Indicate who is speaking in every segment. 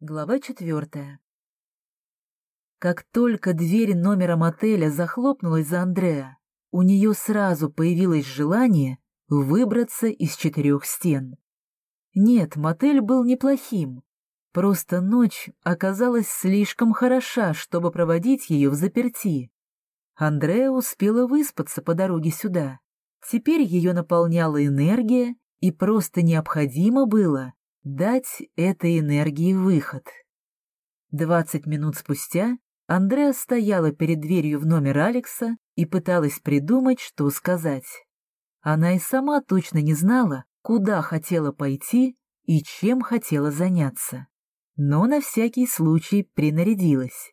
Speaker 1: Глава четвертая. Как только дверь номера мотеля захлопнулась за Андреа, у нее сразу появилось желание выбраться из четырех стен. Нет, мотель был неплохим, просто ночь оказалась слишком хороша, чтобы проводить ее в заперти. Андреа успела выспаться по дороге сюда. Теперь ее наполняла энергия, и просто необходимо было дать этой энергии выход. Двадцать минут спустя Андреа стояла перед дверью в номер Алекса и пыталась придумать, что сказать. Она и сама точно не знала, куда хотела пойти и чем хотела заняться. Но на всякий случай принарядилась.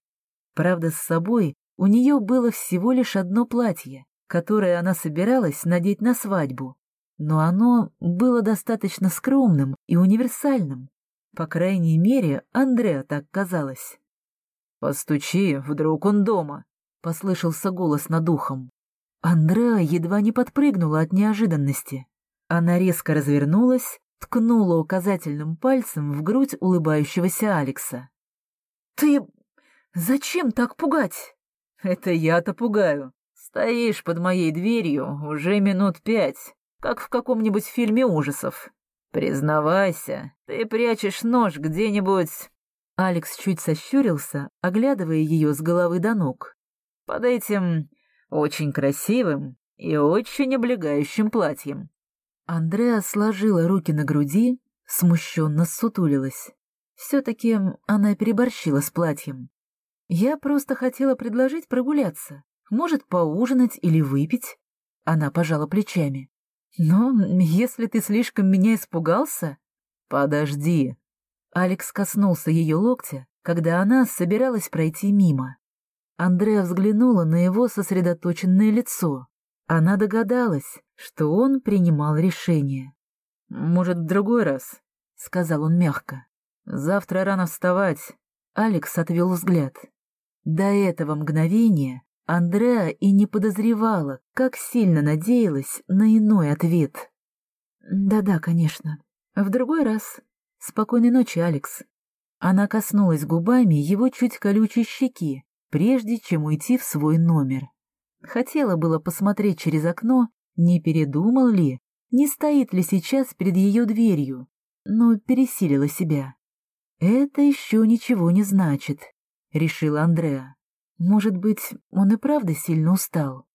Speaker 1: Правда, с собой у нее было всего лишь одно платье, которое она собиралась надеть на свадьбу, но оно было достаточно скромным и универсальным. По крайней мере, Андреа так казалось. «Постучи, вдруг он дома», — послышался голос над ухом. Андреа едва не подпрыгнула от неожиданности. Она резко развернулась, ткнула указательным пальцем в грудь улыбающегося Алекса. «Ты... зачем так пугать?» «Это я-то пугаю. Стоишь под моей дверью уже минут пять как в каком-нибудь фильме ужасов. Признавайся, ты прячешь нож где-нибудь...» Алекс чуть сощурился, оглядывая ее с головы до ног. «Под этим очень красивым и очень облегающим платьем». Андреа сложила руки на груди, смущенно ссутулилась. Все-таки она переборщила с платьем. Я просто хотела предложить прогуляться, может, поужинать или выпить. Она пожала плечами. Но если ты слишком меня испугался... Подожди. Алекс коснулся ее локтя, когда она собиралась пройти мимо. Андреа взглянула на его сосредоточенное лицо. Она догадалась, что он принимал решение. «Может, в другой раз?» — сказал он мягко. «Завтра рано вставать». Алекс отвел взгляд. До этого мгновения Андреа и не подозревала, как сильно надеялась на иной ответ. «Да-да, конечно. В другой раз. Спокойной ночи, Алекс». Она коснулась губами его чуть колючей щеки, прежде чем уйти в свой номер. Хотела было посмотреть через окно, не передумал ли, не стоит ли сейчас перед ее дверью, но пересилила себя. «Это еще ничего не значит», — решила Андреа. Может быть, он и правда сильно устал?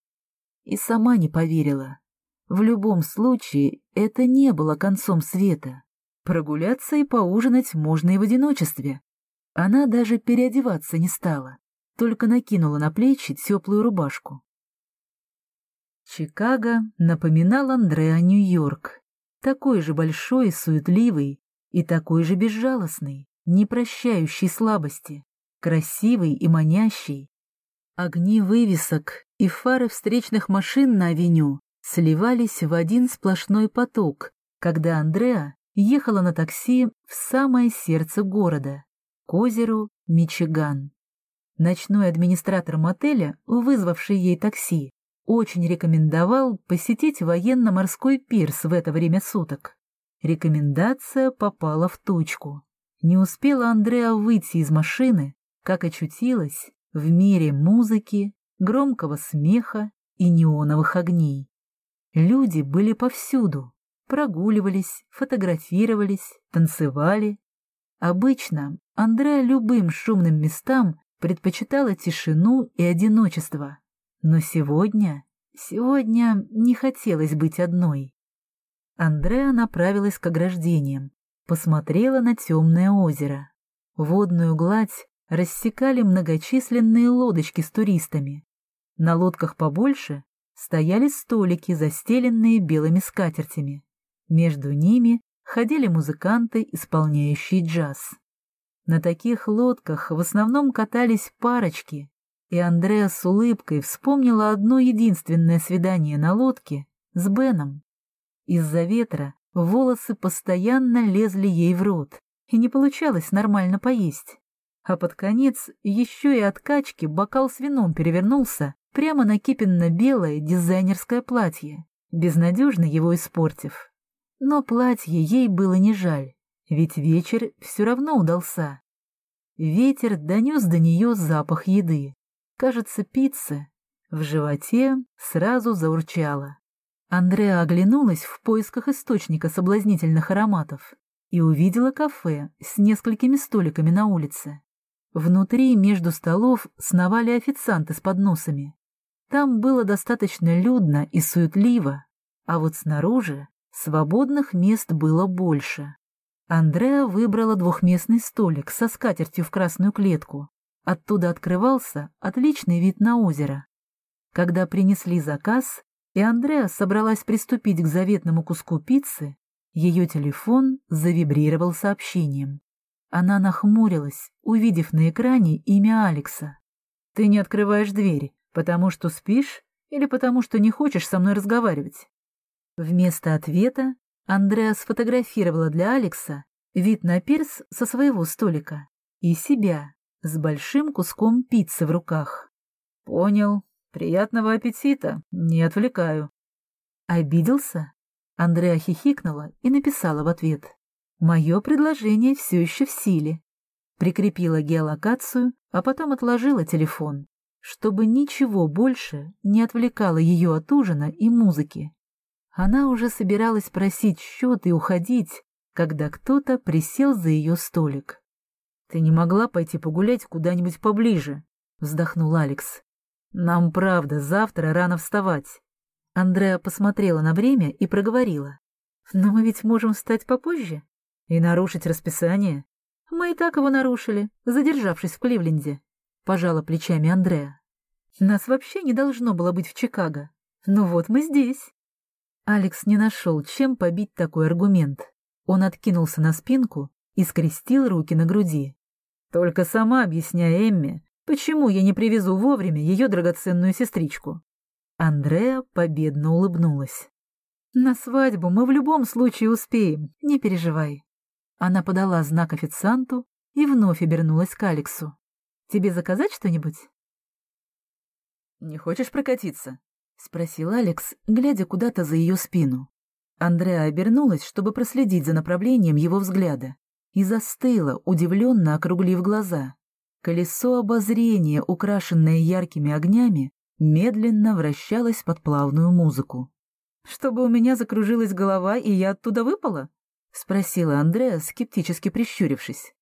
Speaker 1: И сама не поверила. В любом случае, это не было концом света. Прогуляться и поужинать можно и в одиночестве. Она даже переодеваться не стала, только накинула на плечи теплую рубашку. Чикаго напоминал Андреа Нью-Йорк. Такой же большой и суетливый, и такой же безжалостный, не прощающий слабости, красивый и манящий, Огни вывесок и фары встречных машин на авеню сливались в один сплошной поток, когда Андреа ехала на такси в самое сердце города, к озеру Мичиган. Ночной администратор мотеля, вызвавший ей такси, очень рекомендовал посетить военно-морской пирс в это время суток. Рекомендация попала в точку. Не успела Андреа выйти из машины, как очутилась в мире музыки, громкого смеха и неоновых огней. Люди были повсюду, прогуливались, фотографировались, танцевали. Обычно Андреа любым шумным местам предпочитала тишину и одиночество. Но сегодня, сегодня не хотелось быть одной. Андреа направилась к ограждениям, посмотрела на темное озеро. Водную гладь рассекали многочисленные лодочки с туристами. На лодках побольше стояли столики, застеленные белыми скатертями. Между ними ходили музыканты, исполняющие джаз. На таких лодках в основном катались парочки, и Андреа с улыбкой вспомнила одно единственное свидание на лодке с Беном. Из-за ветра волосы постоянно лезли ей в рот, и не получалось нормально поесть а под конец еще и от качки бокал с вином перевернулся прямо на кипенно-белое дизайнерское платье, безнадежно его испортив. Но платье ей было не жаль, ведь вечер все равно удался. ветер донес до нее запах еды. Кажется, пиццы. В животе сразу заурчало. Андреа оглянулась в поисках источника соблазнительных ароматов и увидела кафе с несколькими столиками на улице. Внутри между столов сновали официанты с подносами. Там было достаточно людно и суетливо, а вот снаружи свободных мест было больше. Андреа выбрала двухместный столик со скатертью в красную клетку. Оттуда открывался отличный вид на озеро. Когда принесли заказ, и Андреа собралась приступить к заветному куску пиццы, ее телефон завибрировал сообщением. Она нахмурилась, увидев на экране имя Алекса. «Ты не открываешь дверь, потому что спишь или потому что не хочешь со мной разговаривать?» Вместо ответа Андреа сфотографировала для Алекса вид на пирс со своего столика и себя с большим куском пиццы в руках. «Понял. Приятного аппетита. Не отвлекаю». «Обиделся?» Андреа хихикнула и написала в ответ. Мое предложение все еще в силе. Прикрепила геолокацию, а потом отложила телефон, чтобы ничего больше не отвлекало ее от ужина и музыки. Она уже собиралась просить счет и уходить, когда кто-то присел за ее столик. «Ты не могла пойти погулять куда-нибудь поближе?» — вздохнул Алекс. «Нам, правда, завтра рано вставать». Андреа посмотрела на время и проговорила. «Но мы ведь можем встать попозже?» И нарушить расписание? Мы и так его нарушили, задержавшись в Кливленде. Пожала плечами Андреа. Нас вообще не должно было быть в Чикаго. Ну вот мы здесь. Алекс не нашел, чем побить такой аргумент. Он откинулся на спинку и скрестил руки на груди. Только сама объясняй Эмме, почему я не привезу вовремя ее драгоценную сестричку. Андреа победно улыбнулась. На свадьбу мы в любом случае успеем, не переживай. Она подала знак официанту и вновь обернулась к Алексу. «Тебе заказать что-нибудь?» «Не хочешь прокатиться?» — спросил Алекс, глядя куда-то за ее спину. Андреа обернулась, чтобы проследить за направлением его взгляда, и застыла, удивленно округлив глаза. Колесо обозрения, украшенное яркими огнями, медленно вращалось под плавную музыку. «Чтобы у меня закружилась голова, и я оттуда выпала?» — спросила Андреа, скептически прищурившись.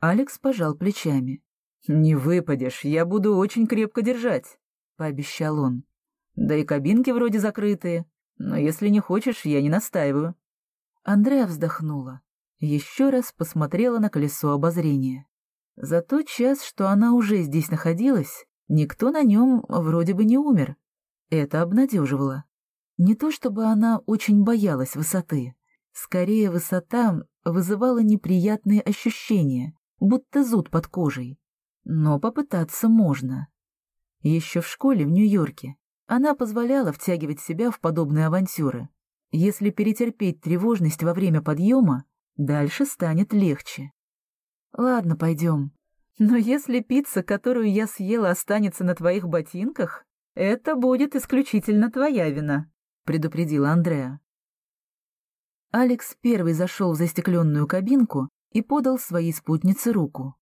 Speaker 1: Алекс пожал плечами. «Не выпадешь, я буду очень крепко держать», — пообещал он. «Да и кабинки вроде закрытые, но если не хочешь, я не настаиваю». Андреа вздохнула. Еще раз посмотрела на колесо обозрения. За тот час, что она уже здесь находилась, никто на нем вроде бы не умер. Это обнадеживало. Не то чтобы она очень боялась высоты. Скорее, высота вызывала неприятные ощущения, будто зуд под кожей. Но попытаться можно. Еще в школе в Нью-Йорке она позволяла втягивать себя в подобные авантюры. Если перетерпеть тревожность во время подъема, дальше станет легче. Ладно, пойдем. Но если пицца, которую я съела, останется на твоих ботинках, это будет исключительно твоя вина, предупредила Андреа. Алекс первый зашел в застекленную кабинку и подал своей спутнице руку.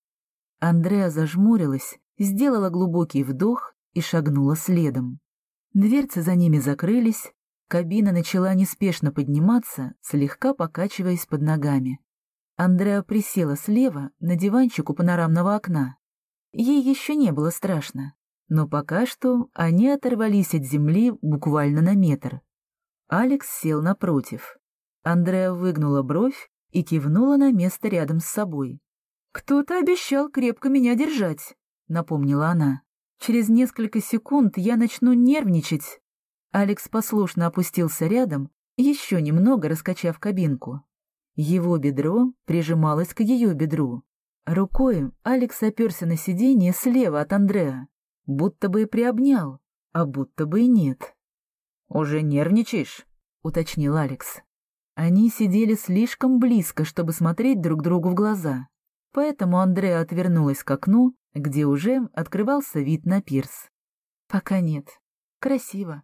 Speaker 1: Андреа зажмурилась, сделала глубокий вдох и шагнула следом. Дверцы за ними закрылись, кабина начала неспешно подниматься, слегка покачиваясь под ногами. Андреа присела слева на диванчик у панорамного окна. Ей еще не было страшно, но пока что они оторвались от земли буквально на метр. Алекс сел напротив. Андреа выгнула бровь и кивнула на место рядом с собой. «Кто-то обещал крепко меня держать», — напомнила она. «Через несколько секунд я начну нервничать». Алекс послушно опустился рядом, еще немного раскачав кабинку. Его бедро прижималось к ее бедру. Рукой Алекс оперся на сиденье слева от Андреа, будто бы и приобнял, а будто бы и нет. «Уже нервничаешь?» — уточнил Алекс. Они сидели слишком близко, чтобы смотреть друг другу в глаза, поэтому Андреа отвернулась к окну, где уже открывался вид на пирс. «Пока нет. Красиво».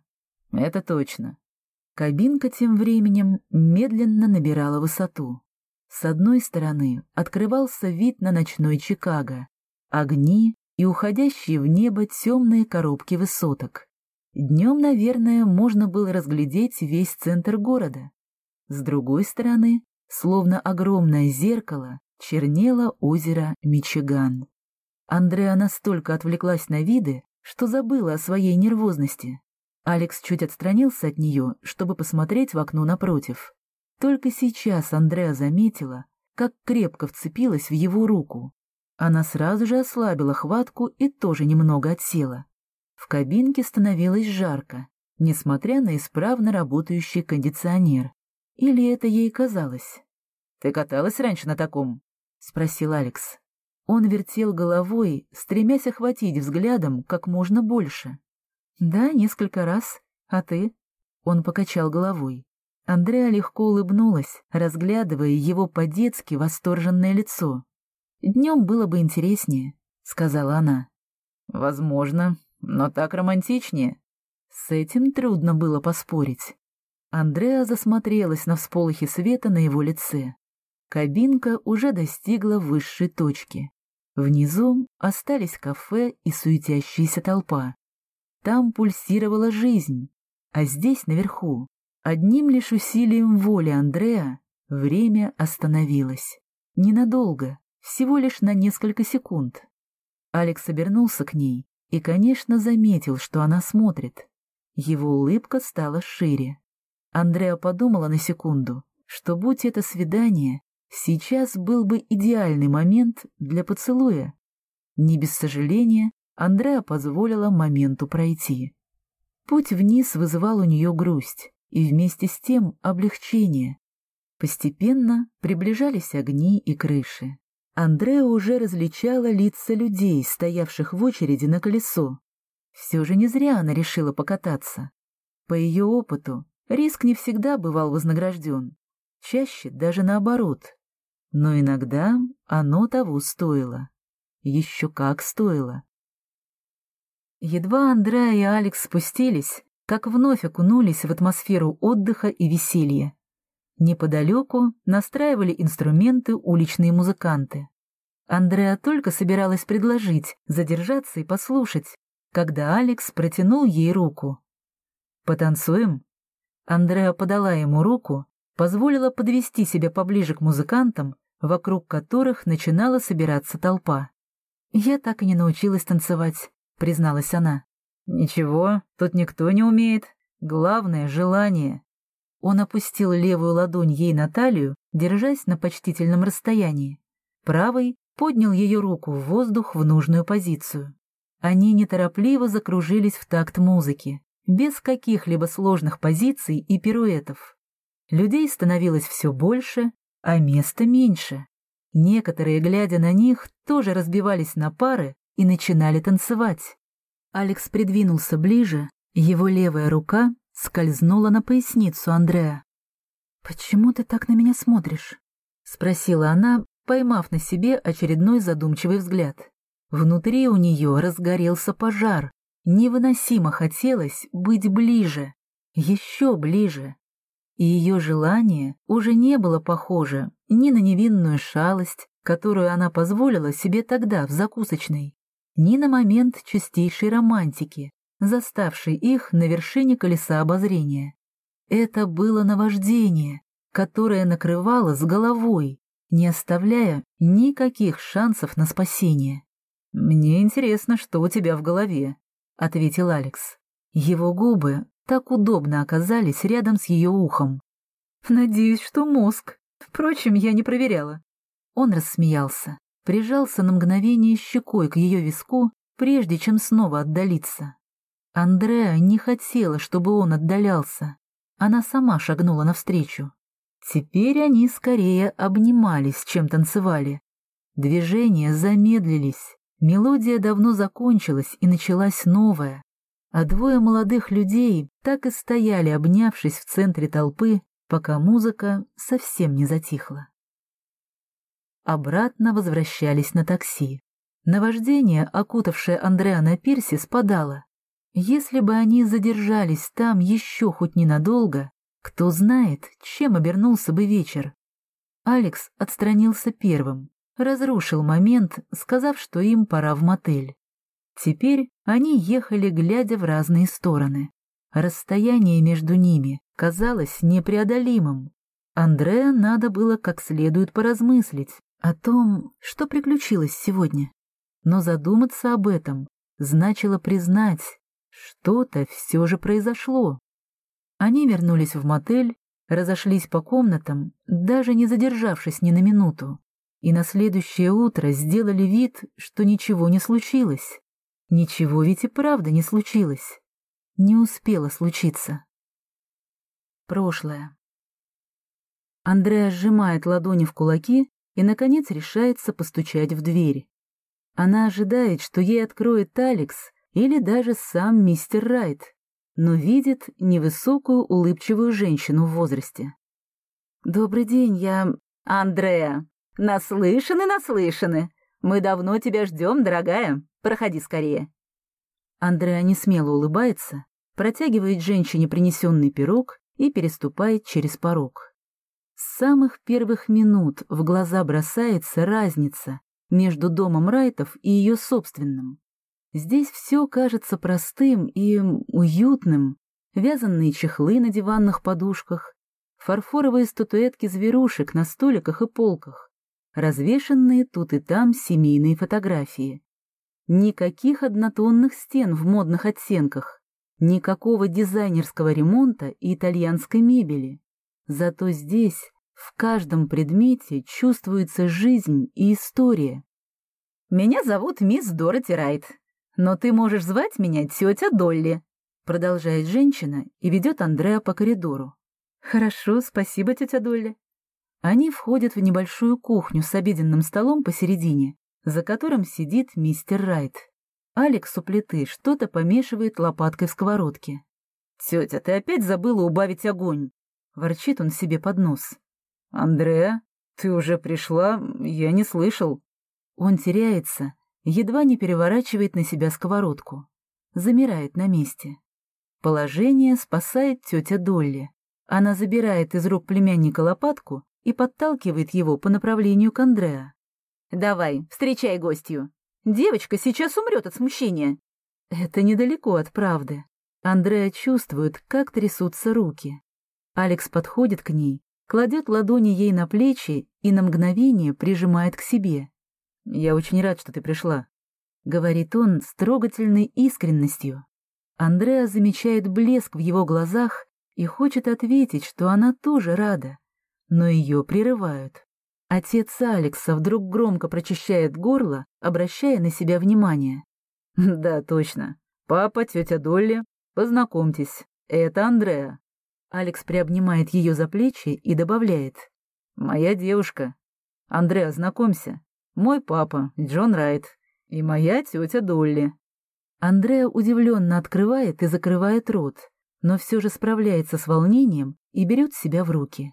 Speaker 1: «Это точно». Кабинка тем временем медленно набирала высоту. С одной стороны открывался вид на ночной Чикаго, огни и уходящие в небо темные коробки высоток. Днем, наверное, можно было разглядеть весь центр города. С другой стороны, словно огромное зеркало, чернело озеро Мичиган. Андреа настолько отвлеклась на виды, что забыла о своей нервозности. Алекс чуть отстранился от нее, чтобы посмотреть в окно напротив. Только сейчас Андреа заметила, как крепко вцепилась в его руку. Она сразу же ослабила хватку и тоже немного отсела. В кабинке становилось жарко, несмотря на исправно работающий кондиционер. Или это ей казалось? «Ты каталась раньше на таком?» — спросил Алекс. Он вертел головой, стремясь охватить взглядом как можно больше. «Да, несколько раз. А ты?» Он покачал головой. Андреа легко улыбнулась, разглядывая его по-детски восторженное лицо. «Днем было бы интереснее», — сказала она. «Возможно, но так романтичнее». С этим трудно было поспорить. Андреа засмотрелась на всполохи света на его лице. Кабинка уже достигла высшей точки. Внизу остались кафе и суетящаяся толпа. Там пульсировала жизнь, а здесь, наверху, одним лишь усилием воли Андреа время остановилось. Ненадолго, всего лишь на несколько секунд. Алекс обернулся к ней и, конечно, заметил, что она смотрит. Его улыбка стала шире. Андреа подумала на секунду, что, будь это свидание, сейчас был бы идеальный момент для поцелуя. Не без сожаления Андреа позволила моменту пройти. Путь вниз вызывал у нее грусть и вместе с тем облегчение. Постепенно приближались огни и крыши. Андреа уже различала лица людей, стоявших в очереди на колесо. Все же не зря она решила покататься. По ее опыту, риск не всегда бывал вознагражден, чаще даже наоборот. Но иногда оно того стоило. Еще как стоило. Едва Андреа и Алекс спустились, как вновь окунулись в атмосферу отдыха и веселья. Неподалеку настраивали инструменты уличные музыканты. Андреа только собиралась предложить задержаться и послушать, когда Алекс протянул ей руку. «Потанцуем?» Андреа подала ему руку, позволила подвести себя поближе к музыкантам, вокруг которых начинала собираться толпа. «Я так и не научилась танцевать», — призналась она. «Ничего, тут никто не умеет. Главное — желание». Он опустил левую ладонь ей на талию, держась на почтительном расстоянии. Правой поднял ее руку в воздух в нужную позицию. Они неторопливо закружились в такт музыки, без каких-либо сложных позиций и пируэтов. Людей становилось все больше, а места меньше. Некоторые, глядя на них, тоже разбивались на пары и начинали танцевать. Алекс придвинулся ближе, его левая рука скользнула на поясницу Андреа. «Почему ты так на меня смотришь?» — спросила она, поймав на себе очередной задумчивый взгляд. Внутри у нее разгорелся пожар. Невыносимо хотелось быть ближе, еще ближе. И ее желание уже не было похоже ни на невинную шалость, которую она позволила себе тогда в закусочной, ни на момент чистейшей романтики, заставшей их на вершине колеса обозрения. Это было наваждение, которое накрывало с головой, не оставляя никаких шансов на спасение. «Мне интересно, что у тебя в голове», — ответил Алекс. Его губы так удобно оказались рядом с ее ухом. «Надеюсь, что мозг. Впрочем, я не проверяла». Он рассмеялся прижался на мгновение щекой к ее виску, прежде чем снова отдалиться. Андреа не хотела, чтобы он отдалялся. Она сама шагнула навстречу. Теперь они скорее обнимались, чем танцевали. Движения замедлились, мелодия давно закончилась и началась новая. А двое молодых людей так и стояли, обнявшись в центре толпы, пока музыка совсем не затихла обратно возвращались на такси. Наваждение, окутавшее Андреа на пирсе, спадало. Если бы они задержались там еще хоть ненадолго, кто знает, чем обернулся бы вечер. Алекс отстранился первым, разрушил момент, сказав, что им пора в мотель. Теперь они ехали, глядя в разные стороны. Расстояние между ними казалось непреодолимым. Андреа надо было как следует поразмыслить о том, что приключилось сегодня. Но задуматься об этом значило признать, что-то все же произошло. Они вернулись в мотель, разошлись по комнатам, даже не задержавшись ни на минуту, и на следующее утро сделали вид, что ничего не случилось. Ничего ведь и правда не случилось. Не успело случиться. Прошлое. Андреа сжимает ладони в кулаки и, наконец, решается постучать в дверь. Она ожидает, что ей откроет Алекс или даже сам мистер Райт, но видит невысокую улыбчивую женщину в возрасте. «Добрый день, я...» «Андреа, наслышаны, наслышаны. Мы давно тебя ждем, дорогая. Проходи скорее». Андреа не смело улыбается, протягивает женщине принесенный пирог и переступает через порог. С самых первых минут в глаза бросается разница между домом Райтов и ее собственным. Здесь все кажется простым и уютным. Вязанные чехлы на диванных подушках, фарфоровые статуэтки зверушек на столиках и полках, развешанные тут и там семейные фотографии. Никаких однотонных стен в модных оттенках, никакого дизайнерского ремонта и итальянской мебели. Зато здесь в каждом предмете чувствуется жизнь и история. «Меня зовут мисс Дороти Райт, но ты можешь звать меня тетя Долли», продолжает женщина и ведет Андреа по коридору. «Хорошо, спасибо, тетя Долли». Они входят в небольшую кухню с обеденным столом посередине, за которым сидит мистер Райт. Алекс у плиты что-то помешивает лопаткой в сковородке. «Тетя, ты опять забыла убавить огонь!» — ворчит он себе под нос. «Андреа, ты уже пришла? Я не слышал». Он теряется, едва не переворачивает на себя сковородку. Замирает на месте. Положение спасает тетя Долли. Она забирает из рук племянника лопатку и подталкивает его по направлению к Андреа. «Давай, встречай гостью. Девочка сейчас умрет от смущения». Это недалеко от правды. Андреа чувствует, как трясутся руки. Алекс подходит к ней, кладет ладони ей на плечи и на мгновение прижимает к себе. «Я очень рад, что ты пришла», — говорит он с трогательной искренностью. Андреа замечает блеск в его глазах и хочет ответить, что она тоже рада, но ее прерывают. Отец Алекса вдруг громко прочищает горло, обращая на себя внимание. «Да, точно. Папа, тетя Долли, познакомьтесь, это Андреа». Алекс приобнимает ее за плечи и добавляет. «Моя девушка. Андреа, знакомься. Мой папа, Джон Райт, и моя тетя Долли». Андреа удивленно открывает и закрывает рот, но все же справляется с волнением и берет себя в руки.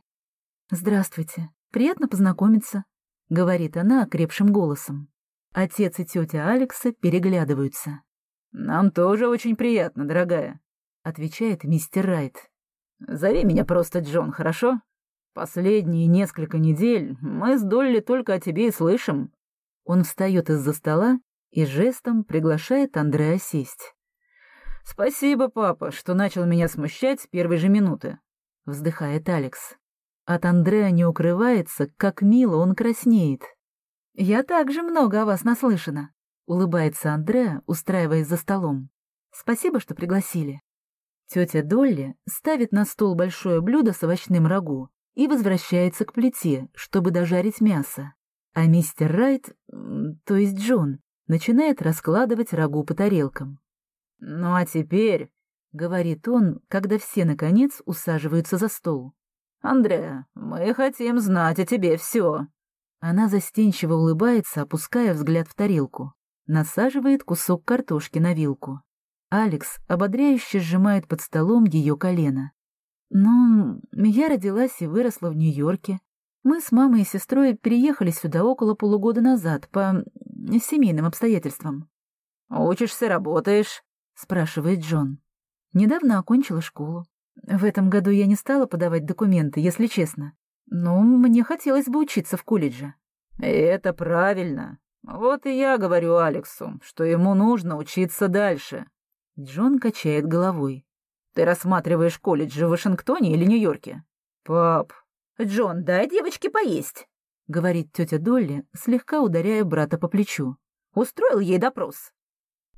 Speaker 1: «Здравствуйте. Приятно познакомиться», — говорит она окрепшим голосом. Отец и тетя Алекса переглядываются. «Нам тоже очень приятно, дорогая», — отвечает мистер Райт. «Зови меня просто Джон, хорошо? Последние несколько недель мы с Долли только о тебе и слышим». Он встает из-за стола и жестом приглашает Андрея сесть. «Спасибо, папа, что начал меня смущать с первой же минуты», — вздыхает Алекс. От Андрея не укрывается, как мило он краснеет. «Я также много о вас наслышана», — улыбается Андреа, устраиваясь за столом. «Спасибо, что пригласили». Тетя Долли ставит на стол большое блюдо с овощным рагу и возвращается к плите, чтобы дожарить мясо. А мистер Райт, то есть Джон, начинает раскладывать рагу по тарелкам. «Ну а теперь», — говорит он, когда все, наконец, усаживаются за стол, «Андреа, мы хотим знать о тебе все». Она застенчиво улыбается, опуская взгляд в тарелку. Насаживает кусок картошки на вилку. Алекс ободряюще сжимает под столом ее колено. «Ну, я родилась и выросла в Нью-Йорке. Мы с мамой и сестрой переехали сюда около полугода назад по семейным обстоятельствам». «Учишься, работаешь?» — спрашивает Джон. «Недавно окончила школу. В этом году я не стала подавать документы, если честно. Но мне хотелось бы учиться в колледже.
Speaker 2: И это правильно. Вот и я говорю Алексу, что ему нужно учиться дальше.
Speaker 1: Джон качает головой.
Speaker 2: Ты рассматриваешь колледж в Вашингтоне или Нью-Йорке? Пап. Джон, дай девочке поесть,
Speaker 1: говорит тетя Долли, слегка ударяя брата по плечу.
Speaker 2: Устроил ей допрос.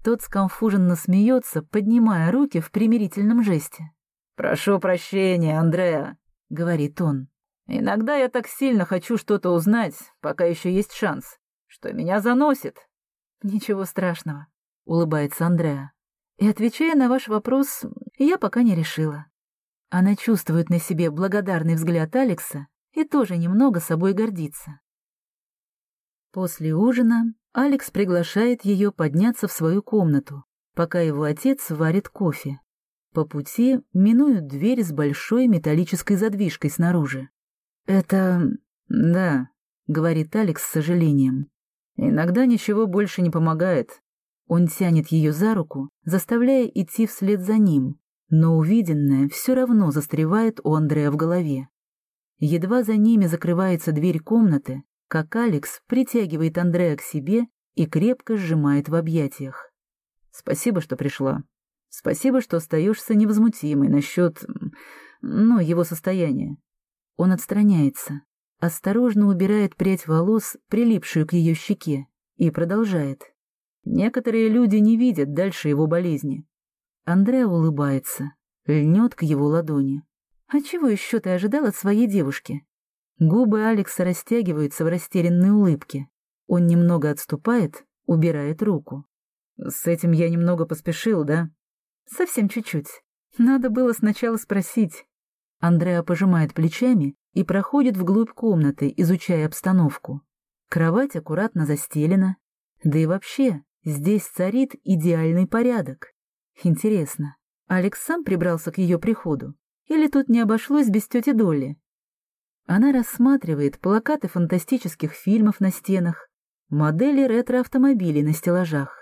Speaker 1: Тот сконфуженно смеется, поднимая руки в примирительном жесте.
Speaker 2: «Прошу прощения, Андреа», — говорит он. «Иногда я так сильно хочу что-то узнать, пока еще есть шанс, что меня заносит».
Speaker 1: «Ничего страшного», — улыбается Андреа. И отвечая на ваш вопрос, я пока не решила. Она чувствует на себе благодарный взгляд Алекса и тоже немного собой гордится. После ужина Алекс приглашает ее подняться в свою комнату, пока его отец варит кофе. По пути минуют дверь с большой металлической задвижкой снаружи. «Это... да», — говорит Алекс с сожалением. «Иногда ничего больше не помогает. Он тянет ее за руку, заставляя идти вслед за ним, но увиденное все равно застревает у Андрея в голове. Едва за ними закрывается дверь комнаты, как Алекс притягивает Андрея к себе и крепко сжимает в объятиях. «Спасибо, что пришла. Спасибо, что остаешься невозмутимой насчет... ну, его состояния». Он отстраняется, осторожно убирает прядь волос, прилипшую к ее щеке, и продолжает. Некоторые люди не видят дальше его болезни. Андреа улыбается, льнет к его ладони. А чего еще ты ожидал от своей девушки? Губы Алекса растягиваются в растерянной улыбке. Он немного отступает, убирает руку. С этим я немного поспешил, да? Совсем чуть-чуть. Надо было сначала спросить. Андреа пожимает плечами и проходит вглубь комнаты, изучая обстановку. Кровать аккуратно застелена. Да и вообще, Здесь царит идеальный порядок. Интересно, Алекс сам прибрался к ее приходу? Или тут не обошлось без тети Долли? Она рассматривает плакаты фантастических фильмов на стенах, модели ретро-автомобилей на стеллажах.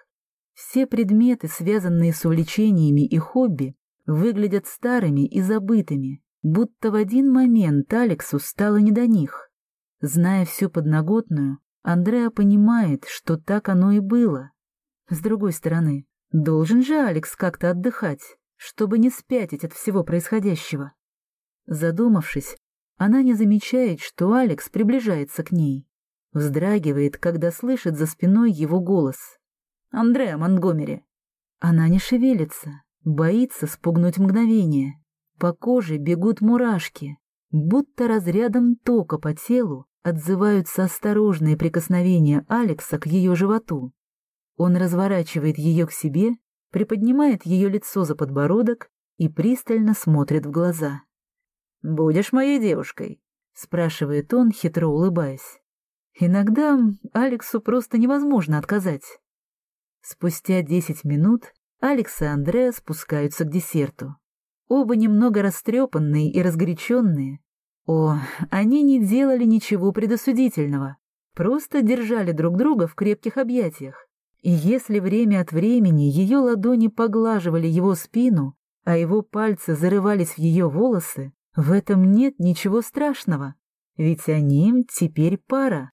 Speaker 1: Все предметы, связанные с увлечениями и хобби, выглядят старыми и забытыми, будто в один момент Алексу стало не до них. Зная всю подноготную, Андреа понимает, что так оно и было. С другой стороны, должен же Алекс как-то отдыхать, чтобы не спятить от всего происходящего. Задумавшись, она не замечает, что Алекс приближается к ней. Вздрагивает, когда слышит за спиной его голос. «Андреа Монгомери». Она не шевелится, боится спугнуть мгновение. По коже бегут мурашки, будто разрядом тока по телу отзываются осторожные прикосновения Алекса к ее животу. Он разворачивает ее к себе, приподнимает ее лицо за подбородок и пристально смотрит в глаза. «Будешь моей девушкой?» — спрашивает он, хитро улыбаясь. Иногда Алексу просто невозможно отказать. Спустя десять минут Алекс и Андреа спускаются к десерту. Оба немного растрепанные и разгоряченные. О, они не делали ничего предосудительного, просто держали друг друга в крепких объятиях. И если время от времени ее ладони поглаживали его спину, а его пальцы зарывались в ее волосы, в этом нет ничего страшного, ведь они теперь пара.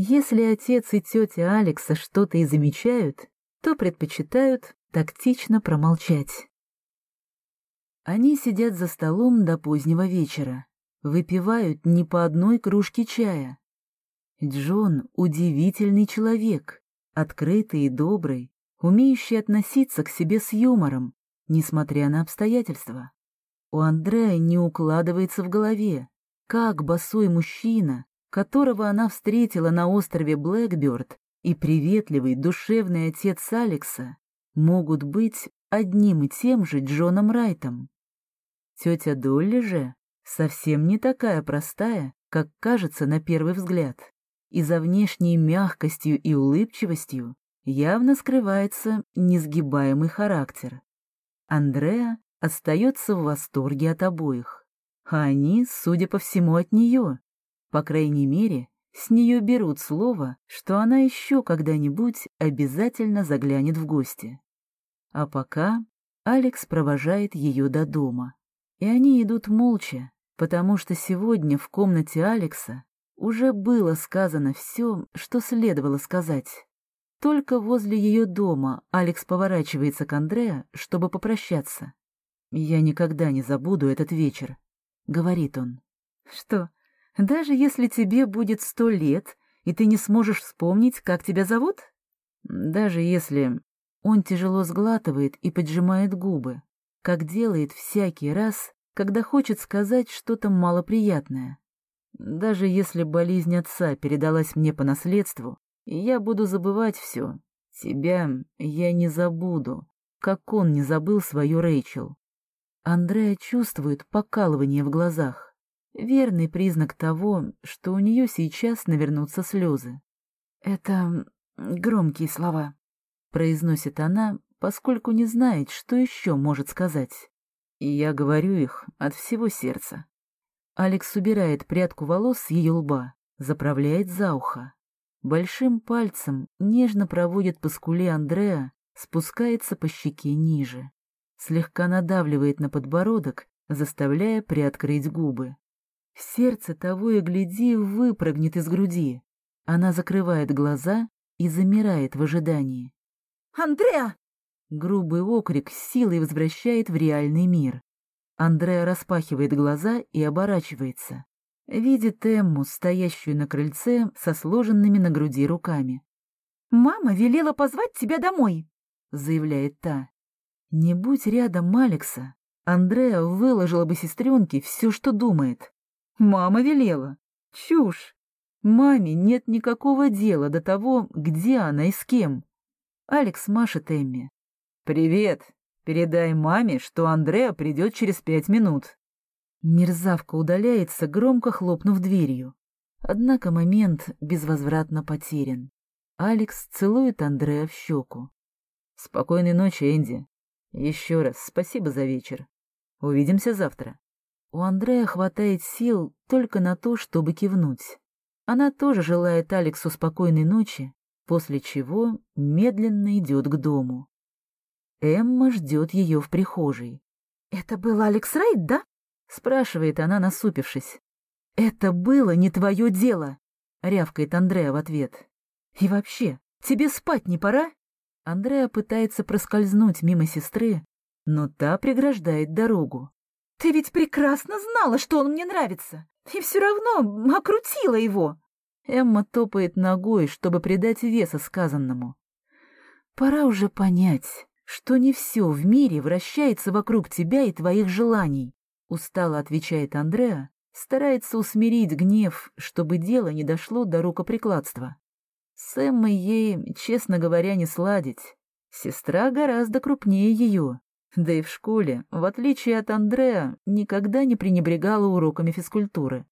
Speaker 1: Если отец и тетя Алекса что-то и замечают, то предпочитают тактично промолчать. Они сидят за столом до позднего вечера, выпивают не по одной кружке чая. Джон — удивительный человек, открытый и добрый, умеющий относиться к себе с юмором, несмотря на обстоятельства. У Андрея не укладывается в голове, как босой мужчина, которого она встретила на острове Блэкберд, и приветливый, душевный отец Алекса могут быть одним и тем же Джоном Райтом. Тетя Долли же совсем не такая простая, как кажется на первый взгляд и за внешней мягкостью и улыбчивостью явно скрывается несгибаемый характер. Андреа остается в восторге от обоих, а они, судя по всему, от нее. По крайней мере, с нее берут слово, что она еще когда-нибудь обязательно заглянет в гости. А пока Алекс провожает ее до дома. И они идут молча, потому что сегодня в комнате Алекса Уже было сказано все, что следовало сказать. Только возле ее дома Алекс поворачивается к Андреа, чтобы попрощаться. «Я никогда не забуду этот вечер», — говорит он. «Что, даже если тебе будет сто лет, и ты не сможешь вспомнить, как тебя зовут?» «Даже если...» Он тяжело сглатывает и поджимает губы, как делает всякий раз, когда хочет сказать что-то малоприятное. Даже если болезнь отца передалась мне по наследству, я буду забывать все. Тебя я не забуду, как он не забыл свою Рэйчел. Андрея чувствует покалывание в глазах. Верный признак того, что у нее сейчас навернутся слезы. «Это громкие слова», — произносит она, поскольку не знает, что еще может сказать. И я говорю их от всего сердца. Алекс убирает прядку волос с ее лба, заправляет за ухо. Большим пальцем нежно проводит по скуле Андреа, спускается по щеке ниже. Слегка надавливает на подбородок, заставляя приоткрыть губы. Сердце того и гляди выпрыгнет из груди. Она закрывает глаза и замирает в ожидании.
Speaker 2: «Андреа!»
Speaker 1: Грубый окрик силой возвращает в реальный мир. Андреа распахивает глаза и оборачивается. Видит Эмму, стоящую на крыльце со сложенными на груди руками.
Speaker 2: «Мама велела позвать тебя домой», — заявляет та.
Speaker 1: Не будь рядом Алекса, Андреа выложила бы сестренке все, что думает. Мама велела. Чушь. Маме нет никакого дела до того, где она и с кем. Алекс машет Эмме. «Привет!» Передай маме, что Андреа придет через пять минут». Мерзавка удаляется, громко хлопнув дверью. Однако момент безвозвратно потерян. Алекс целует Андреа в щеку. «Спокойной ночи, Энди. Еще раз спасибо за вечер. Увидимся завтра». У Андрея хватает сил только на то, чтобы кивнуть. Она тоже желает Алексу спокойной ночи, после чего медленно идет к дому. Эмма ждет ее в прихожей.
Speaker 2: «Это был Алекс Райт, да?»
Speaker 1: — спрашивает она, насупившись. «Это было не твое дело», — рявкает Андреа в ответ. «И вообще, тебе спать не пора?» Андреа пытается проскользнуть мимо сестры, но та преграждает дорогу.
Speaker 2: «Ты ведь прекрасно знала, что он мне нравится, и все равно окрутила его!»
Speaker 1: Эмма топает ногой, чтобы придать веса сказанному. «Пора уже понять, что не все в мире вращается вокруг тебя и твоих желаний, устало отвечает Андреа, старается усмирить гнев, чтобы дело не дошло до рукоприкладства. С Эммой ей, честно говоря, не сладить. Сестра гораздо крупнее ее, да и в школе, в отличие от Андреа, никогда не пренебрегала уроками физкультуры.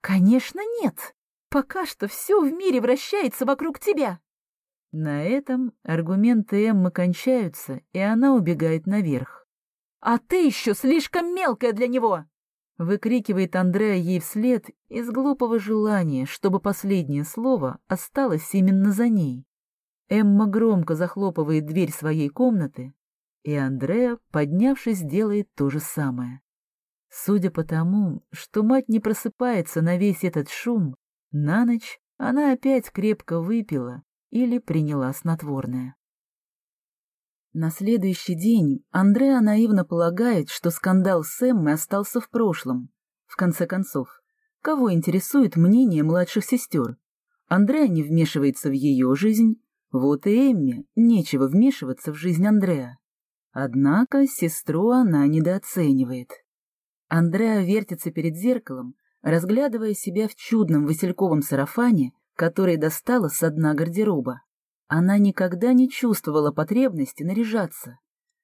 Speaker 2: «Конечно нет! Пока что все в мире вращается вокруг тебя!»
Speaker 1: На этом аргументы Эммы кончаются, и она убегает наверх.
Speaker 2: «А ты еще слишком мелкая для него!»
Speaker 1: Выкрикивает Андреа ей вслед из глупого желания, чтобы последнее слово осталось именно за ней. Эмма громко захлопывает дверь своей комнаты, и Андреа, поднявшись, делает то же самое. Судя по тому, что мать не просыпается на весь этот шум, на ночь она опять крепко выпила или приняла снотворное. На следующий день Андреа наивно полагает, что скандал с Эммой остался в прошлом. В конце концов, кого интересует мнение младших сестер? Андреа не вмешивается в ее жизнь, вот и Эмме нечего вмешиваться в жизнь Андреа. Однако сестру она недооценивает. Андреа вертится перед зеркалом, разглядывая себя в чудном васильковом сарафане который достала с дна гардероба. Она никогда не чувствовала потребности наряжаться.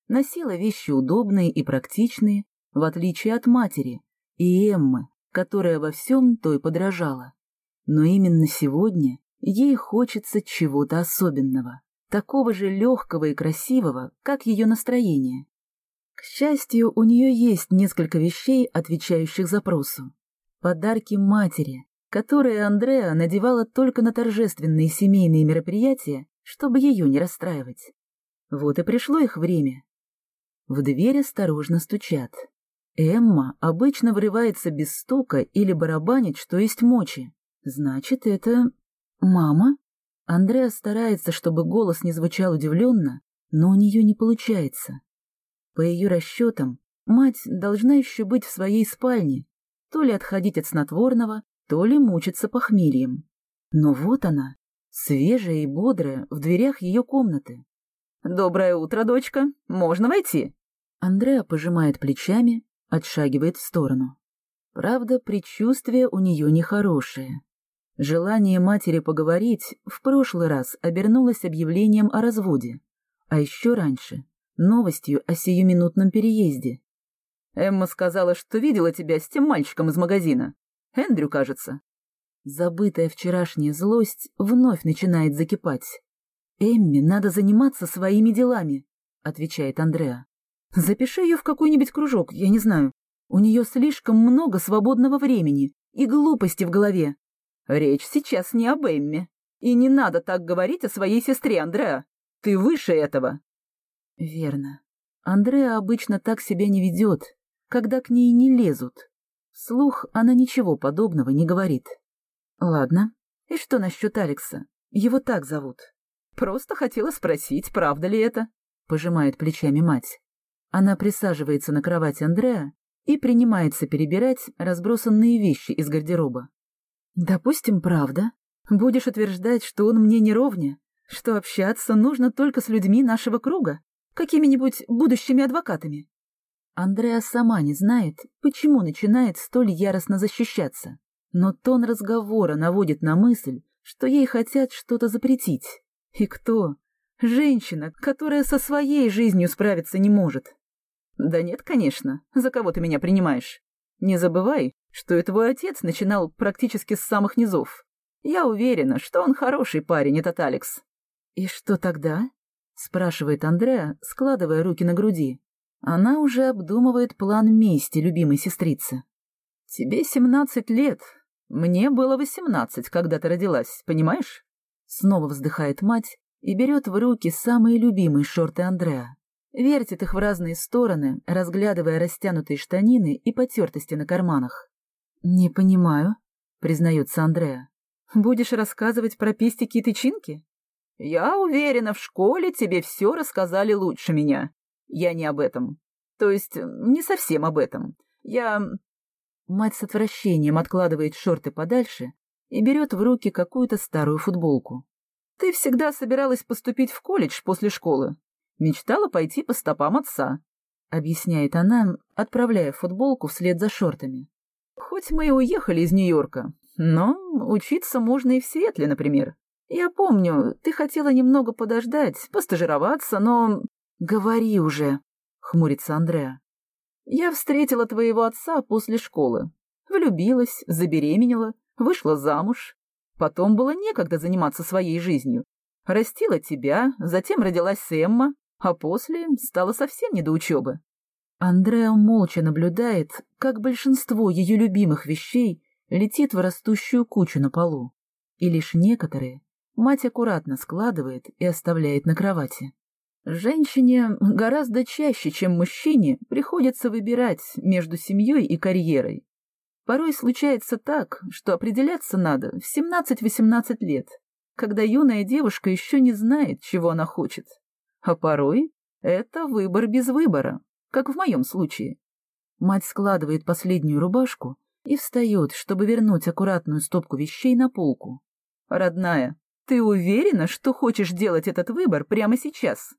Speaker 1: Носила вещи удобные и практичные, в отличие от матери и Эммы, которая во всем той подражала. Но именно сегодня ей хочется чего-то особенного, такого же легкого и красивого, как ее настроение. К счастью, у нее есть несколько вещей, отвечающих запросу. Подарки матери, которые Андреа надевала только на торжественные семейные мероприятия, чтобы ее не расстраивать. Вот и пришло их время. В дверь осторожно стучат. Эмма обычно врывается без стука или барабанит, что есть мочи. Значит, это... мама? Андреа старается, чтобы голос не звучал удивленно, но у нее не получается. По ее расчетам, мать должна еще быть в своей спальне, то ли отходить от снотворного, то ли мучиться похмельем. Но вот она, свежая и бодрая, в дверях ее комнаты.
Speaker 2: «Доброе утро, дочка. Можно войти?»
Speaker 1: Андреа пожимает плечами, отшагивает в сторону. Правда, предчувствие у нее нехорошее. Желание матери поговорить в прошлый раз обернулось объявлением о разводе, а еще раньше — новостью о сиюминутном переезде.
Speaker 2: «Эмма сказала, что видела тебя с тем мальчиком из магазина. Эндрю, кажется».
Speaker 1: Забытая вчерашняя злость вновь начинает закипать. «Эмме надо заниматься своими делами», — отвечает Андреа. «Запиши ее в какой-нибудь кружок, я не знаю. У нее слишком много свободного времени и глупости в голове.
Speaker 2: Речь сейчас не об Эмме. И не надо так говорить о своей сестре, Андреа. Ты выше этого.
Speaker 1: Верно. Андреа обычно так себя не ведет, когда к ней не лезут. Слух она ничего подобного не говорит. Ладно. И что насчет Алекса? Его так зовут.
Speaker 2: Просто хотела спросить, правда ли это?
Speaker 1: Пожимает плечами мать. Она присаживается на кровать Андреа и принимается перебирать разбросанные вещи из гардероба. «Допустим, правда. Будешь утверждать, что он мне не ровня, что общаться нужно только с людьми нашего круга, какими-нибудь будущими адвокатами». Андреа сама не знает, почему начинает столь яростно защищаться, но тон разговора наводит на мысль, что ей хотят что-то запретить. И кто? Женщина, которая со своей жизнью справиться не может.
Speaker 2: Да нет, конечно. За кого ты меня принимаешь? Не забывай, что и твой отец начинал практически с самых низов. Я уверена, что он хороший парень, этот Алекс.
Speaker 1: И что тогда? спрашивает Андреа, складывая руки на груди. Она уже обдумывает план мести любимой сестрицы.
Speaker 2: Тебе семнадцать лет. Мне было восемнадцать, когда ты родилась, понимаешь?
Speaker 1: Снова вздыхает мать и берет в руки самые любимые шорты Андреа. Вертит их в разные стороны, разглядывая растянутые штанины и потертости на карманах. «Не понимаю», — признается Андреа. «Будешь рассказывать про пестики и тычинки?»
Speaker 2: «Я уверена, в школе тебе все рассказали лучше меня. Я не об этом. То есть, не совсем об этом. Я...»
Speaker 1: Мать с отвращением откладывает шорты подальше и берет в руки какую-то старую футболку.
Speaker 2: «Ты всегда собиралась поступить в колледж после школы, Мечтала пойти по стопам отца, — объясняет она, отправляя футболку вслед за шортами. Хоть мы и уехали из Нью-Йорка, но учиться можно и в Сиэтле, например. Я помню, ты хотела немного подождать, постажироваться, но...
Speaker 1: Говори уже, — хмурится Андреа.
Speaker 2: Я встретила твоего отца после школы. Влюбилась, забеременела, вышла замуж. Потом было некогда заниматься своей жизнью. Растила тебя, затем родилась Эмма, а после стало совсем не до учебы.
Speaker 1: Андреа молча наблюдает, как большинство ее любимых вещей летит в растущую кучу на полу, и лишь некоторые мать аккуратно складывает и оставляет на кровати.
Speaker 2: Женщине гораздо чаще, чем мужчине, приходится выбирать между семьей и карьерой. Порой случается так, что определяться надо в 17-18 лет, когда юная девушка еще не знает, чего она хочет. А порой это выбор без выбора, как в моем случае.
Speaker 1: Мать складывает последнюю рубашку и встает, чтобы вернуть аккуратную стопку вещей на полку.
Speaker 2: «Родная, ты уверена, что хочешь делать этот выбор прямо сейчас?»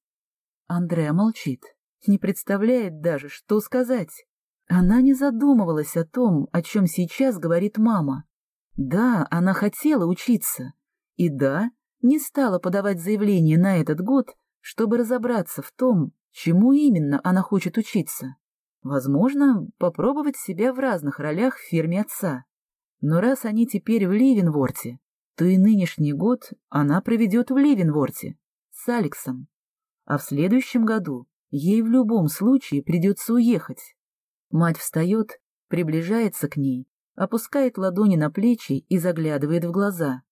Speaker 1: Андреа молчит, не представляет даже, что сказать. Она не задумывалась о том, о чем сейчас говорит мама. Да, она хотела учиться. И да, не стала подавать заявление на этот год, чтобы разобраться в том, чему именно она хочет учиться. Возможно, попробовать себя в разных ролях в фирме отца. Но раз они теперь в Ливенворте, то и нынешний год она проведет в Ливенворте с Алексом. А в следующем году ей в любом случае придется уехать. Мать встает, приближается к ней, опускает ладони на плечи и заглядывает в глаза.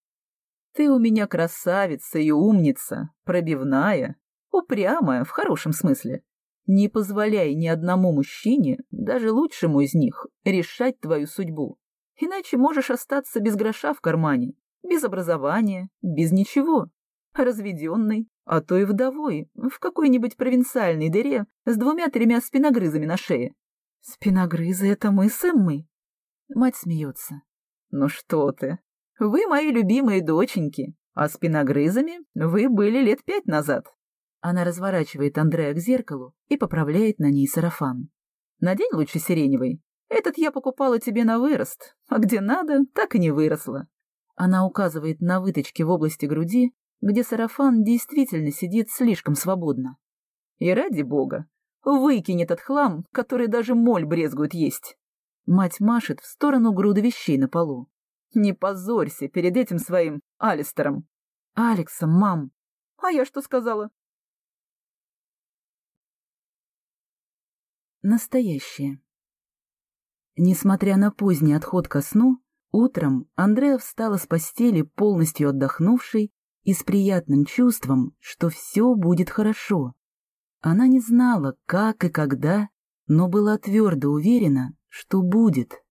Speaker 2: «Ты у меня красавица и умница, пробивная, Упрямая, в хорошем смысле. Не позволяй ни одному мужчине, даже лучшему из них, решать твою судьбу. Иначе можешь остаться без гроша в кармане, без образования, без ничего. Разведенный, а то и вдовой, в какой-нибудь провинциальной дыре с двумя-тремя спиногрызами на шее. Спиногрызы — это мы с Эммой. Мать смеется. Ну что ты, вы мои любимые доченьки, а спиногрызами вы были лет пять назад. Она разворачивает Андрея к зеркалу и поправляет на ней сарафан. Надень лучше сиреневый. Этот я покупала тебе на вырост, а где надо, так и не выросла. Она указывает на выточки в области груди, где сарафан действительно сидит слишком свободно. И ради бога, выкинь этот хлам, который даже моль брезгует есть. Мать машет в сторону груды вещей на полу. Не позорься перед этим своим Алистером. Алексом, мам. А я что сказала?
Speaker 1: Настоящее. Несмотря на поздний отход ко сну, утром Андреа встала с постели полностью отдохнувшей и с приятным чувством, что все будет хорошо. Она не знала, как и когда, но была твердо уверена, что будет.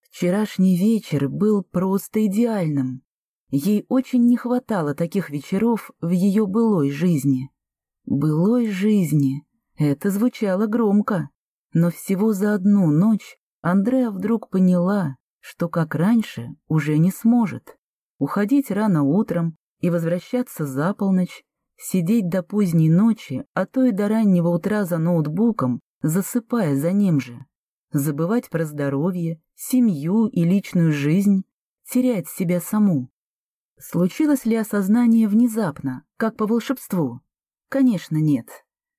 Speaker 1: Вчерашний вечер был просто идеальным. Ей очень не хватало таких вечеров в ее былой жизни. Былой жизни. Это звучало громко. Но всего за одну ночь Андреа вдруг поняла, что как раньше уже не сможет. Уходить рано утром, и возвращаться за полночь, сидеть до поздней ночи, а то и до раннего утра за ноутбуком, засыпая за ним же, забывать про здоровье, семью и личную жизнь, терять себя саму. Случилось ли осознание внезапно, как по волшебству? Конечно, нет.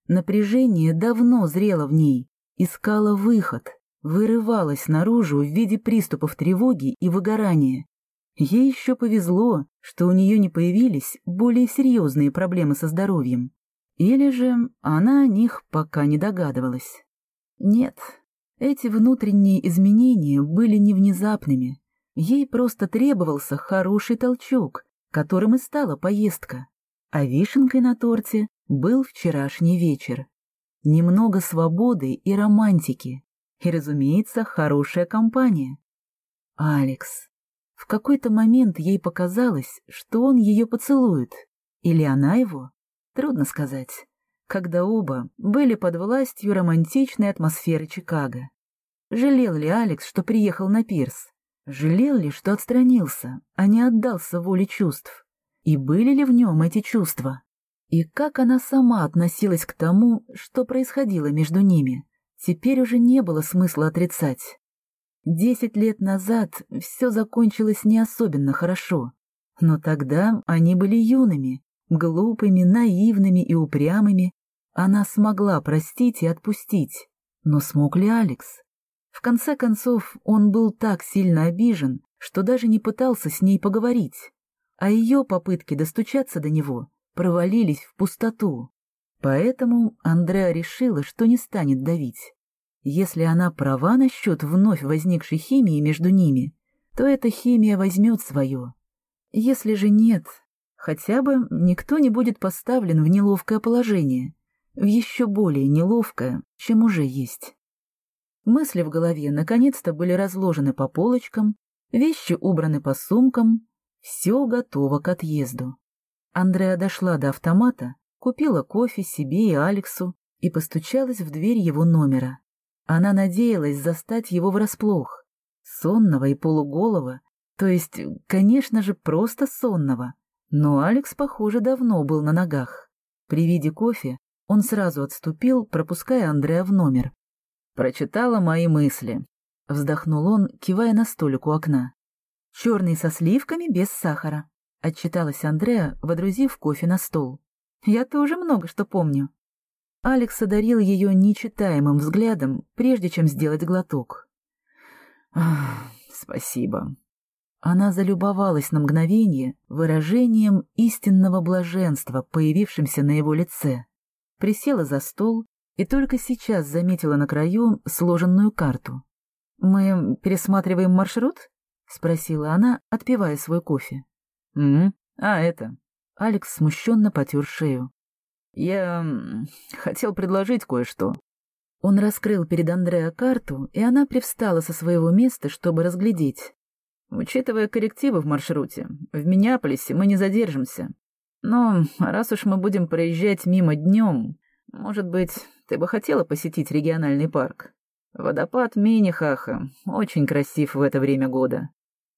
Speaker 1: Напряжение давно зрело в ней, искало выход, вырывалось наружу в виде приступов тревоги и выгорания, Ей еще повезло, что у нее не появились более серьезные проблемы со здоровьем. Или же она о них пока не догадывалась. Нет, эти внутренние изменения были не внезапными. Ей просто требовался хороший толчок, которым и стала поездка. А вишенкой на торте был вчерашний вечер. Немного свободы и романтики. И, разумеется, хорошая компания. Алекс. В какой-то момент ей показалось, что он ее поцелует. Или она его? Трудно сказать. Когда оба были под властью романтичной атмосферы Чикаго. Жалел ли Алекс, что приехал на пирс? Жалел ли, что отстранился, а не отдался воле чувств? И были ли в нем эти чувства? И как она сама относилась к тому, что происходило между ними? Теперь уже не было смысла отрицать. Десять лет назад все закончилось не особенно хорошо, но тогда они были юными, глупыми, наивными и упрямыми. Она смогла простить и отпустить, но смог ли Алекс? В конце концов, он был так сильно обижен, что даже не пытался с ней поговорить, а ее попытки достучаться до него провалились в пустоту. Поэтому Андреа решила, что не станет давить. Если она права насчет вновь возникшей химии между ними, то эта химия возьмет свое. Если же нет, хотя бы никто не будет поставлен в неловкое положение, в еще более неловкое, чем уже есть. Мысли в голове наконец-то были разложены по полочкам, вещи убраны по сумкам, все готово к отъезду. Андреа дошла до автомата, купила кофе себе и Алексу и постучалась в дверь его номера. Она надеялась застать его врасплох, сонного и полуголого, то есть, конечно же, просто сонного. Но Алекс, похоже, давно был на ногах. При виде кофе он сразу отступил, пропуская Андрея в номер. «Прочитала мои мысли», — вздохнул он, кивая на столик у окна. «Черный со сливками без сахара», — отчиталась Андреа, водрузив кофе на стол. «Я тоже много что помню». Алекс одарил ее нечитаемым взглядом, прежде чем сделать глоток. «Спасибо». Она залюбовалась на мгновение выражением истинного блаженства, появившимся на его лице. Присела за стол и только сейчас заметила на краю сложенную карту. «Мы пересматриваем маршрут?» — спросила она, отпивая свой кофе. «М? А это...» Алекс смущенно потер шею. «Я хотел предложить кое-что». Он раскрыл перед Андреа карту, и она привстала со своего места, чтобы разглядеть.
Speaker 2: Учитывая коррективы в маршруте, в Миннеаполисе мы не задержимся. Но раз уж мы будем проезжать мимо днем, может быть, ты бы хотела посетить региональный парк? Водопад Минихаха очень красив в это время года.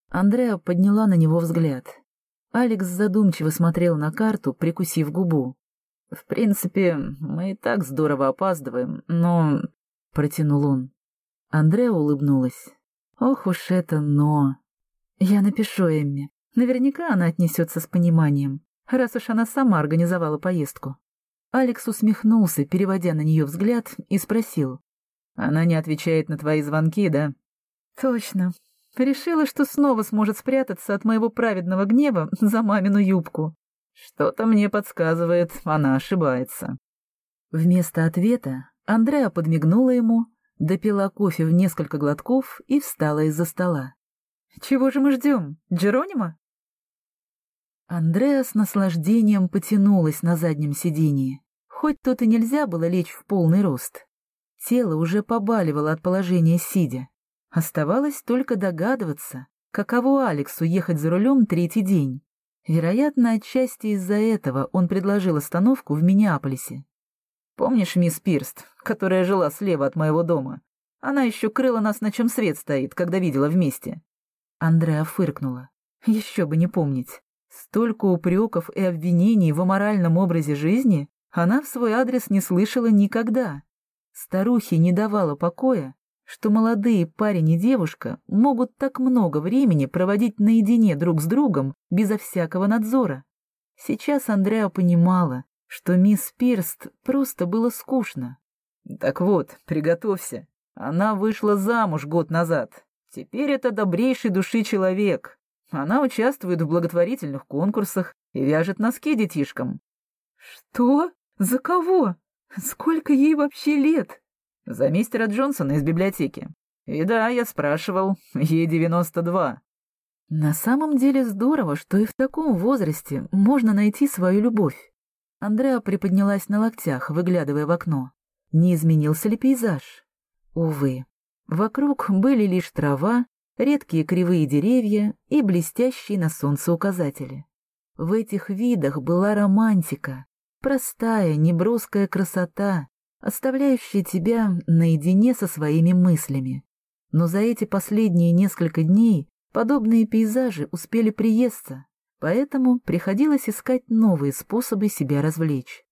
Speaker 1: Андреа подняла на него взгляд. Алекс задумчиво смотрел на карту, прикусив губу.
Speaker 2: «В принципе, мы и так здорово опаздываем, но...» — протянул он.
Speaker 1: Андреа улыбнулась. «Ох уж это «но». Я напишу Эмме. Наверняка она отнесется с пониманием, раз уж она сама организовала поездку». Алекс усмехнулся, переводя на нее взгляд, и спросил.
Speaker 2: «Она не отвечает на твои звонки, да?»
Speaker 1: «Точно. Решила, что снова сможет спрятаться от моего праведного гнева за мамину юбку.
Speaker 2: Что-то мне подсказывает, она ошибается».
Speaker 1: Вместо ответа Андреа подмигнула ему, допила кофе в несколько глотков и встала из-за стола.
Speaker 2: «Чего же мы ждем? Джеронима?»
Speaker 1: Андреа с наслаждением потянулась на заднем сиденье. Хоть тут и нельзя было лечь в полный рост. Тело уже побаливало от положения сидя. Оставалось только догадываться, каково Алексу ехать за рулем третий день. Вероятно, отчасти из-за этого он предложил остановку в Миннеаполисе.
Speaker 2: «Помнишь мисс Пирст, которая жила слева от моего дома? Она еще крыла нас, на чем свет стоит, когда видела вместе».
Speaker 1: Андреа фыркнула. Еще бы не помнить. Столько упреков и обвинений в аморальном образе жизни она в свой адрес не слышала никогда. Старухе не давала покоя, что молодые парень и девушка могут так много времени проводить наедине друг с другом безо всякого надзора. Сейчас Андреа понимала, что мисс Пирст просто было скучно.
Speaker 2: «Так вот, приготовься. Она вышла замуж год назад. Теперь это добрейший души человек. Она участвует в благотворительных конкурсах и вяжет носки детишкам».
Speaker 1: «Что? За кого? Сколько ей вообще лет?»
Speaker 2: За мистера Джонсона из библиотеки. И да, я спрашивал, ей девяносто два.
Speaker 1: На самом деле здорово, что и в таком возрасте можно найти свою любовь. Андреа приподнялась на локтях, выглядывая в окно. Не изменился ли пейзаж? Увы, вокруг были лишь трава, редкие кривые деревья и блестящие на солнце указатели. В этих видах была романтика, простая, неброская красота, оставляющая тебя наедине со своими мыслями. Но за эти последние несколько дней подобные пейзажи успели приесться, поэтому приходилось искать новые способы себя развлечь.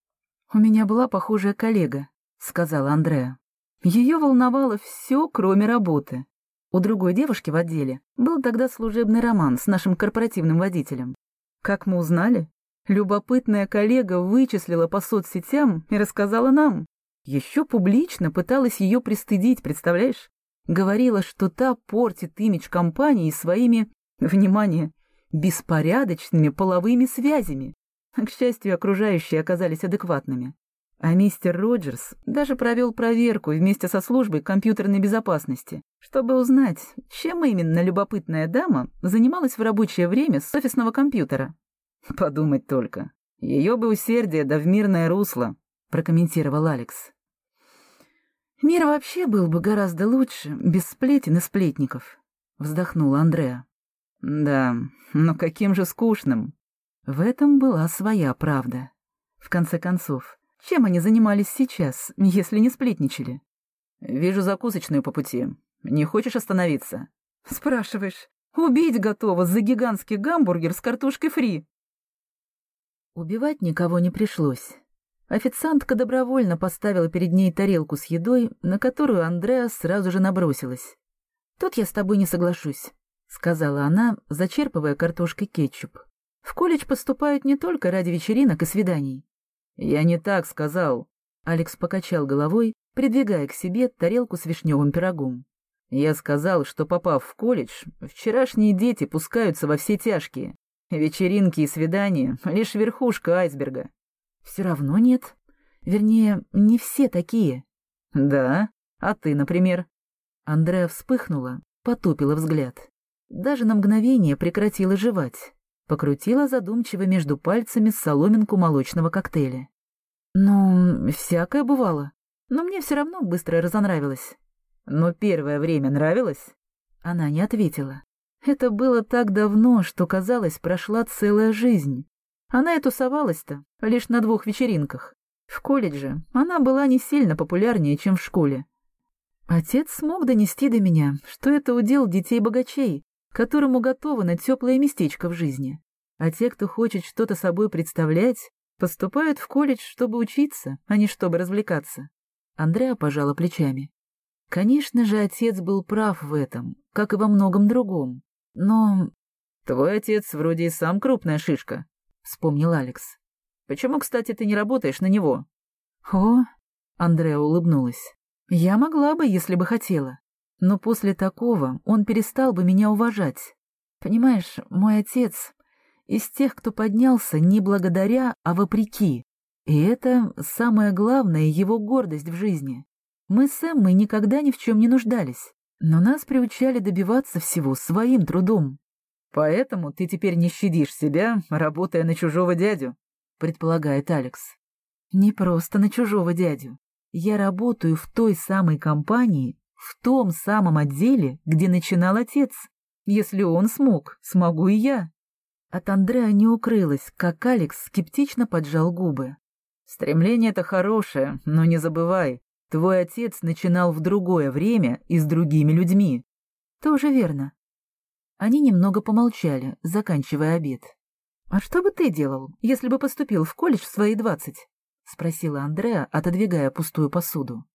Speaker 1: «У меня была похожая коллега», — сказала Андреа. Ее волновало все, кроме работы. У другой девушки в отделе был тогда служебный роман с нашим корпоративным водителем. Как мы узнали? Любопытная коллега вычислила по соцсетям и рассказала нам. Еще публично пыталась ее пристыдить, представляешь? Говорила, что та портит имидж компании своими, внимание, беспорядочными половыми связями. К счастью, окружающие оказались адекватными. А мистер Роджерс даже провел проверку вместе со службой компьютерной безопасности, чтобы узнать, чем именно любопытная дама занималась в рабочее время с офисного компьютера.
Speaker 2: Подумать только. Ее бы усердие да в мирное русло, прокомментировал Алекс.
Speaker 1: «Мир вообще был бы гораздо лучше, без сплетен и сплетников», — вздохнула Андреа.
Speaker 2: «Да, но каким же скучным».
Speaker 1: В этом была своя правда. В конце концов, чем они занимались сейчас, если не сплетничали?
Speaker 2: «Вижу закусочную по пути. Не хочешь остановиться?»
Speaker 1: «Спрашиваешь, убить готова за гигантский гамбургер с картошкой фри?» Убивать никого не пришлось. Официантка добровольно поставила перед ней тарелку с едой, на которую Андреа сразу же набросилась. «Тут я с тобой не соглашусь», — сказала она, зачерпывая картошкой кетчуп. «В колледж поступают не только ради вечеринок и свиданий».
Speaker 2: «Я не так сказал», — Алекс покачал головой, придвигая к себе тарелку с вишневым пирогом. «Я сказал, что, попав в колледж, вчерашние дети пускаются во все тяжкие. Вечеринки и свидания — лишь верхушка айсберга.
Speaker 1: Все равно нет. Вернее, не все такие.
Speaker 2: Да? А ты, например?
Speaker 1: Андреа вспыхнула, потупила взгляд. Даже на мгновение прекратила жевать. Покрутила задумчиво между пальцами соломинку молочного коктейля. Ну, всякое бывало. Но мне все равно быстро разонравилось.
Speaker 2: Но первое время нравилось?
Speaker 1: Она не ответила.
Speaker 2: Это было так давно, что, казалось, прошла целая жизнь. Она и тусовалась-то лишь на двух вечеринках. В колледже она была не сильно популярнее, чем в школе. Отец смог донести до меня, что это удел детей-богачей, которому готово на теплое местечко в жизни. А те, кто хочет что-то собой представлять, поступают в колледж, чтобы учиться, а не чтобы развлекаться. Андреа пожала плечами. Конечно же, отец был прав в этом, как и во многом другом. Но...
Speaker 1: Твой отец вроде и сам крупная шишка, — вспомнил Алекс. Почему, кстати, ты не работаешь на него?
Speaker 2: О, Андреа улыбнулась. Я могла бы, если бы хотела. Но после такого он перестал бы меня уважать. Понимаешь, мой отец из тех, кто поднялся не благодаря, а вопреки. И это самая главная его гордость в жизни. Мы с Эммой никогда ни в чем не нуждались, но нас приучали добиваться всего своим трудом.
Speaker 1: «Поэтому ты теперь не щадишь себя, работая на чужого дядю», — предполагает Алекс.
Speaker 2: «Не просто на чужого дядю. Я работаю в той самой компании, в том самом отделе, где начинал отец. Если он смог, смогу и я». От Андреа не укрылось, как Алекс скептично поджал губы.
Speaker 1: «Стремление — это хорошее, но не забывай, твой отец начинал в другое время и с другими людьми».
Speaker 2: «Тоже верно». Они немного помолчали, заканчивая обед. «А что бы ты делал, если бы поступил в колледж в свои двадцать?» — спросила Андреа, отодвигая пустую посуду.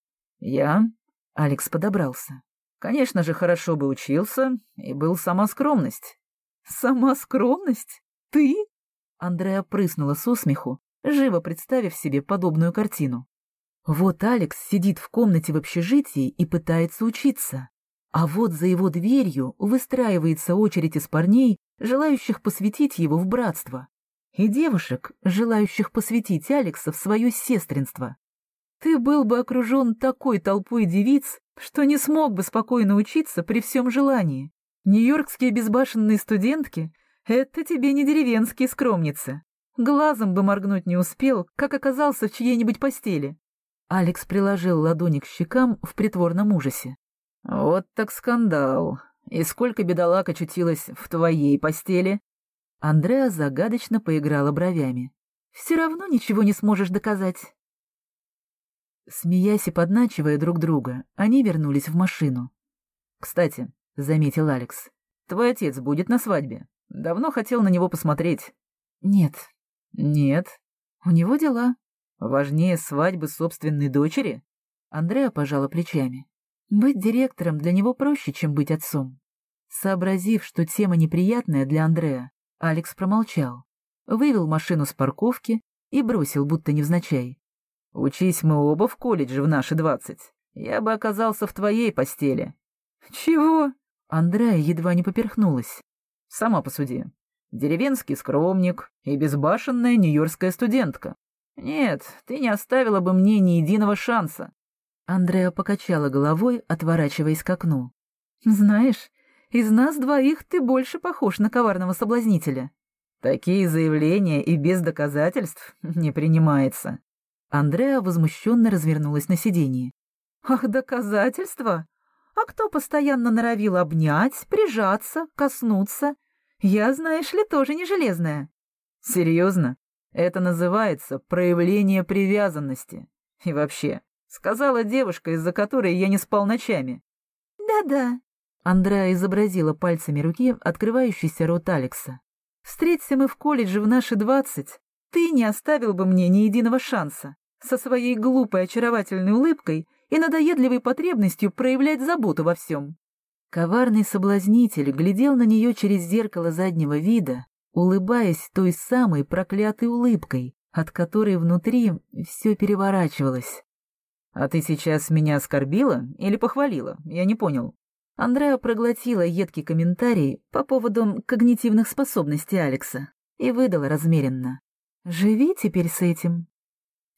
Speaker 1: «Я?»
Speaker 2: — Алекс подобрался.
Speaker 1: «Конечно же, хорошо бы учился, и был сама скромность.
Speaker 2: «Сама скромность? Ты?» Андреа прыснула с усмеху, живо представив себе подобную картину. Вот Алекс сидит в комнате в общежитии и пытается учиться, а вот за его дверью выстраивается очередь из парней, желающих посвятить его в братство, и девушек, желающих посвятить Алекса в свое сестринство. Ты был бы окружен такой толпой девиц, что не смог бы спокойно учиться при всем желании. Нью-Йоркские безбашенные студентки — это тебе не деревенские скромницы. Глазом бы моргнуть не успел, как оказался в чьей-нибудь постели. Алекс приложил ладони к щекам в притворном ужасе.
Speaker 1: «Вот так скандал. И сколько бедолаг очутилось в твоей постели?»
Speaker 2: Андреа загадочно поиграла бровями. «Все равно ничего не сможешь доказать». Смеясь и подначивая друг друга, они вернулись в машину.
Speaker 1: «Кстати, — заметил Алекс. «Твой отец будет на свадьбе. Давно хотел на него посмотреть».
Speaker 2: «Нет».
Speaker 1: «Нет».
Speaker 2: «У него дела».
Speaker 1: «Важнее свадьбы собственной дочери?»
Speaker 2: Андреа пожала плечами. «Быть директором для него проще, чем быть отцом». Сообразив, что тема неприятная для Андреа, Алекс промолчал, вывел машину с парковки и бросил, будто невзначай.
Speaker 1: «Учись мы оба в колледже в наши двадцать. Я бы оказался в твоей постели».
Speaker 2: «Чего?» Андрея едва не поперхнулась.
Speaker 1: «Сама посуди. Деревенский скромник и безбашенная нью-йоркская студентка. Нет, ты не оставила бы мне ни единого шанса».
Speaker 2: Андреа покачала головой, отворачиваясь к окну. «Знаешь, из нас двоих ты больше похож на коварного соблазнителя».
Speaker 1: «Такие заявления и без доказательств не принимается».
Speaker 2: Андреа возмущенно развернулась на сиденье. «Ах, доказательства? А кто постоянно норовил обнять, прижаться, коснуться? Я, знаешь ли, тоже не железная.
Speaker 1: Серьезно? Это называется проявление привязанности. И вообще, сказала девушка, из-за которой я не спал ночами.
Speaker 2: Да-да. Андреа изобразила пальцами руки открывающийся рот Алекса. Встреться мы в колледже в наши двадцать, ты не оставил бы мне ни единого шанса. Со своей глупой очаровательной улыбкой и надоедливой потребностью проявлять заботу во всем. Коварный соблазнитель глядел на нее через зеркало заднего вида, улыбаясь той самой проклятой улыбкой, от которой внутри все переворачивалось.
Speaker 1: «А ты сейчас меня оскорбила или похвалила? Я не понял».
Speaker 2: Андреа проглотила едкий комментарий по поводу когнитивных способностей Алекса и выдала размеренно. «Живи теперь с этим».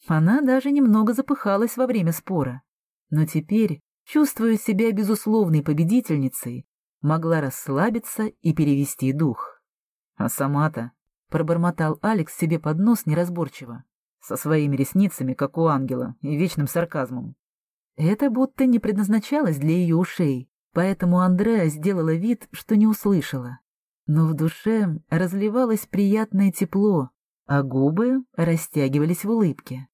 Speaker 2: Она даже немного запыхалась во время спора но теперь, чувствуя себя безусловной победительницей, могла расслабиться и перевести дух.
Speaker 1: А сама-то, —
Speaker 2: пробормотал Алекс себе под нос неразборчиво,
Speaker 1: со своими ресницами, как у ангела, и вечным сарказмом.
Speaker 2: Это будто не предназначалось для ее ушей,
Speaker 1: поэтому Андреа сделала вид, что не услышала. Но в душе разливалось приятное тепло, а губы растягивались в улыбке.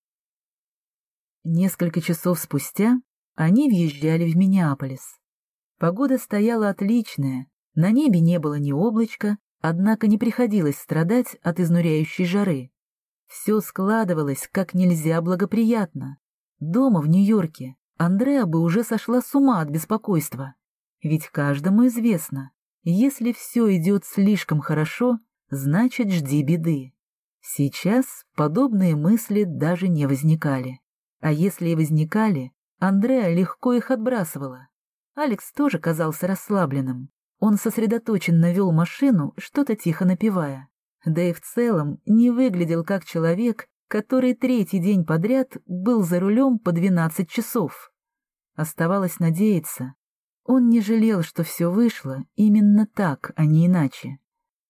Speaker 1: Несколько часов спустя они въезжали в Миннеаполис. Погода стояла отличная, на небе не было ни облачка, однако не приходилось страдать от изнуряющей жары. Все складывалось как нельзя благоприятно. Дома в Нью-Йорке Андреа бы уже сошла с ума от беспокойства. Ведь каждому известно, если все идет слишком хорошо, значит жди беды. Сейчас подобные мысли даже не возникали. А если и возникали, Андреа легко их отбрасывала. Алекс тоже казался расслабленным. Он сосредоточенно вел машину, что-то тихо напевая. Да и в целом не выглядел как человек, который третий день подряд был за рулем по 12 часов. Оставалось надеяться. Он не жалел, что все вышло именно так, а не иначе.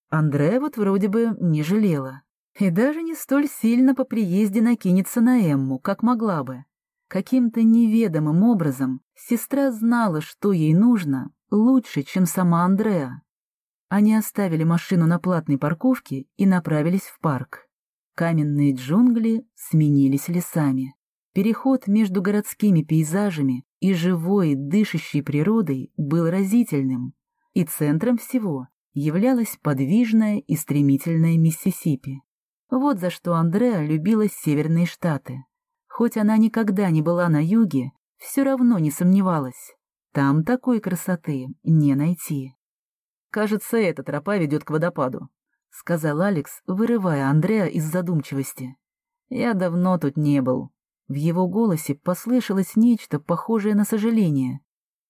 Speaker 1: Андре вот вроде бы не жалела. И даже не столь сильно по приезде накинется на Эмму, как могла бы. Каким-то неведомым образом сестра знала, что ей нужно, лучше, чем сама Андреа. Они оставили машину на платной парковке и направились в парк. Каменные джунгли сменились лесами. Переход между городскими пейзажами и живой, дышащей природой был разительным, и центром всего являлась подвижная и стремительная Миссисипи. Вот за что Андреа любила Северные Штаты. Хоть она никогда не была на юге, все равно не сомневалась. Там такой красоты не найти. «Кажется, эта тропа ведет к водопаду», — сказал Алекс, вырывая Андреа из задумчивости. «Я давно тут не был». В его голосе послышалось нечто похожее на сожаление.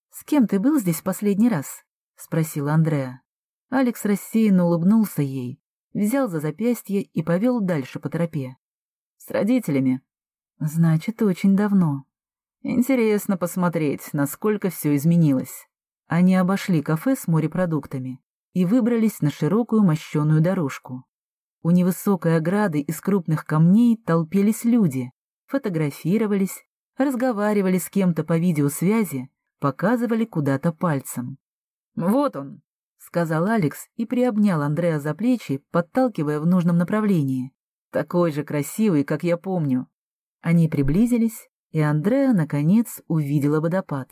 Speaker 1: «С кем ты был здесь последний раз?» — спросила Андреа. Алекс рассеянно улыбнулся ей, взял за запястье и повел дальше по тропе. «С родителями», Значит, очень давно. Интересно посмотреть, насколько все изменилось. Они обошли кафе с морепродуктами и выбрались на широкую мощеную дорожку. У невысокой ограды из крупных камней толпились люди, фотографировались, разговаривали с кем-то по видеосвязи, показывали куда-то пальцем. «Вот он», — сказал Алекс и приобнял Андреа за плечи, подталкивая в нужном направлении. «Такой же красивый, как я помню. Они приблизились, и Андреа, наконец, увидела водопад.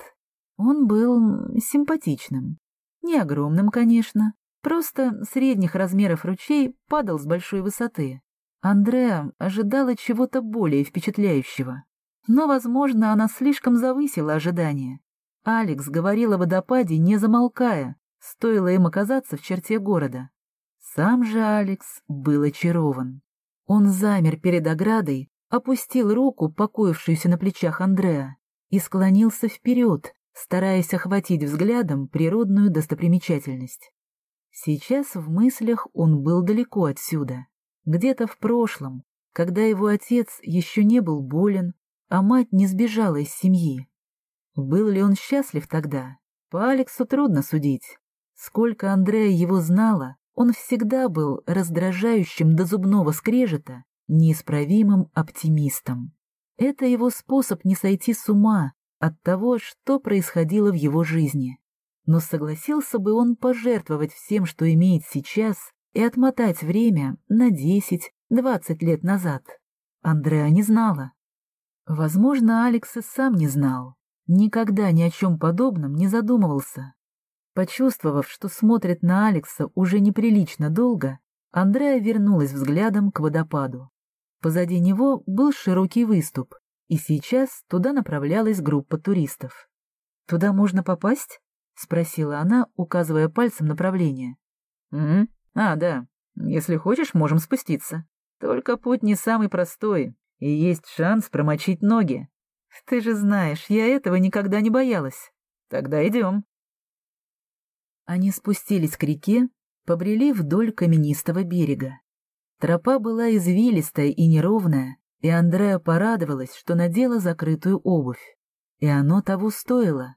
Speaker 1: Он был симпатичным. Не огромным, конечно, просто средних размеров ручей падал с большой высоты. Андреа ожидала чего-то более впечатляющего. Но, возможно, она слишком завысила ожидания. Алекс говорил о водопаде, не замолкая, стоило им оказаться в черте города. Сам же Алекс был очарован. Он замер перед оградой, опустил руку, покоившуюся на плечах Андреа, и склонился вперед, стараясь охватить взглядом природную достопримечательность. Сейчас в мыслях он был далеко отсюда, где-то в прошлом, когда его отец еще не был болен, а мать не сбежала из семьи. Был ли он счастлив тогда? По Алексу трудно судить. Сколько Андрея его знала, он всегда был раздражающим до зубного скрежета неисправимым оптимистом. Это его способ не сойти с ума от того, что происходило в его жизни. Но согласился бы он пожертвовать всем, что имеет сейчас, и отмотать время на 10-20 лет назад. Андреа не знала. Возможно, Алекс и сам не знал. Никогда ни о чем подобном не задумывался. Почувствовав, что смотрит на Алекса уже неприлично долго, Андреа вернулась взглядом к водопаду. Позади него был широкий выступ, и сейчас туда направлялась группа туристов. «Туда можно попасть?» — спросила она, указывая пальцем направление. «Угу. А, да. Если хочешь, можем спуститься. Только путь не самый простой, и есть шанс промочить ноги. Ты же знаешь, я этого никогда не боялась. Тогда идем». Они спустились к реке, побрели вдоль каменистого берега. Тропа была извилистая и неровная, и Андреа порадовалась, что надела закрытую обувь. И оно того стоило.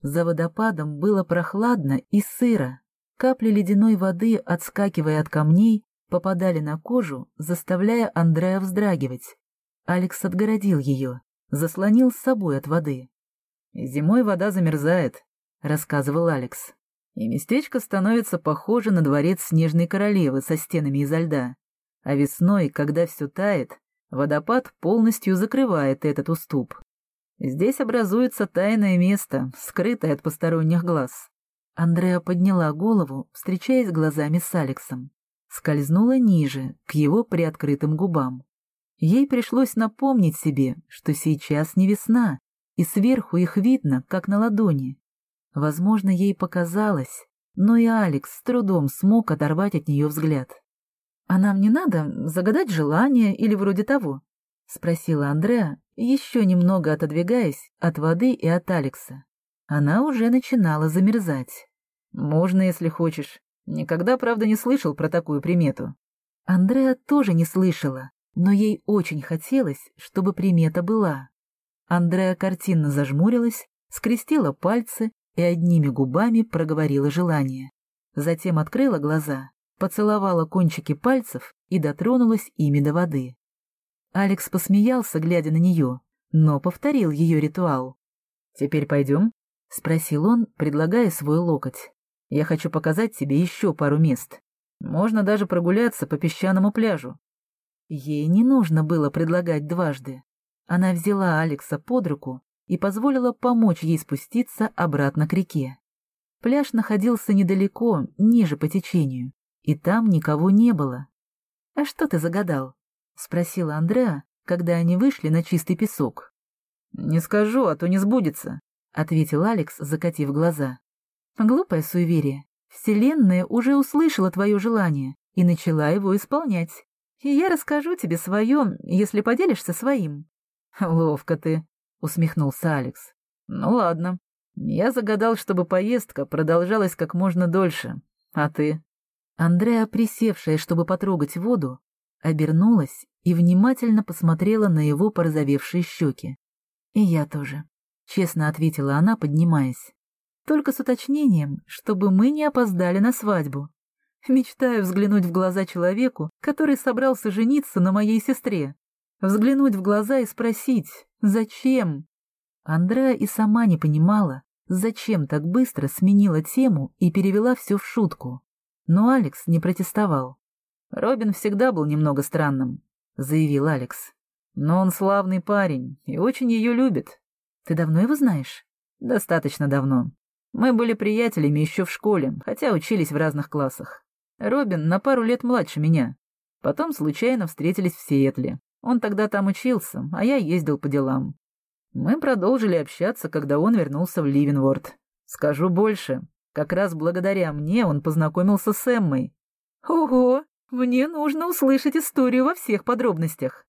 Speaker 1: За водопадом было прохладно и сыро. Капли ледяной воды, отскакивая от камней, попадали на кожу, заставляя Андреа вздрагивать. Алекс отгородил ее, заслонил с собой от воды. «Зимой вода замерзает. — рассказывал Алекс. «И местечко становится похоже на дворец Снежной Королевы со стенами изо льда. А весной, когда все тает, водопад полностью закрывает этот уступ. Здесь образуется тайное место, скрытое от посторонних глаз». Андреа подняла голову, встречаясь глазами с Алексом. Скользнула ниже, к его приоткрытым губам. Ей пришлось напомнить себе, что сейчас не весна, и сверху их видно, как на ладони. Возможно, ей показалось, но и Алекс с трудом смог оторвать от нее взгляд. «А нам не надо загадать желание или вроде того?» — спросила Андреа, еще немного отодвигаясь от воды и от Алекса. Она уже начинала замерзать. «Можно, если хочешь. Никогда, правда, не слышал про такую примету». Андреа тоже не слышала, но ей очень хотелось, чтобы примета была. Андреа картинно зажмурилась, скрестила пальцы и одними губами проговорила желание. Затем открыла глаза, поцеловала кончики пальцев и дотронулась ими до воды. Алекс посмеялся, глядя на нее, но повторил ее ритуал. «Теперь пойдем?» — спросил он, предлагая свой локоть. «Я хочу показать тебе еще пару мест. Можно даже прогуляться по песчаному пляжу. Ей не нужно было предлагать дважды. Она взяла Алекса под руку и позволила помочь ей спуститься обратно к реке. Пляж находился недалеко, ниже по течению, и там никого не было. «А что ты загадал?» — спросила Андреа, когда они вышли на чистый песок. «Не скажу, а то не сбудется», — ответил Алекс, закатив глаза. «Глупое суеверие. Вселенная уже услышала твое желание и начала его исполнять и я расскажу тебе свое, если поделишься своим». «Ловко ты», — усмехнулся Алекс. «Ну ладно. Я загадал, чтобы поездка продолжалась как можно дольше. А ты?» Андреа, присевшая, чтобы потрогать воду, обернулась и внимательно посмотрела на его порозовевшие щеки. «И я тоже», — честно ответила она, поднимаясь. «Только с уточнением, чтобы мы не опоздали на свадьбу». Мечтаю взглянуть в глаза человеку, который собрался жениться на моей сестре. Взглянуть в глаза и спросить «Зачем?». Андреа и сама не понимала, зачем так быстро сменила тему и перевела все в шутку. Но Алекс не протестовал. «Робин всегда был немного странным», — заявил Алекс. «Но он славный парень и очень ее любит. Ты давно его знаешь?» «Достаточно давно. Мы были приятелями еще в школе, хотя учились в разных классах. Робин на пару лет младше меня. Потом случайно встретились в Сиэтле. Он тогда там учился, а я ездил по делам. Мы продолжили общаться, когда он вернулся в Ливенворд. Скажу больше, как раз благодаря мне он познакомился с Эммой. Ого, мне нужно услышать историю во всех подробностях.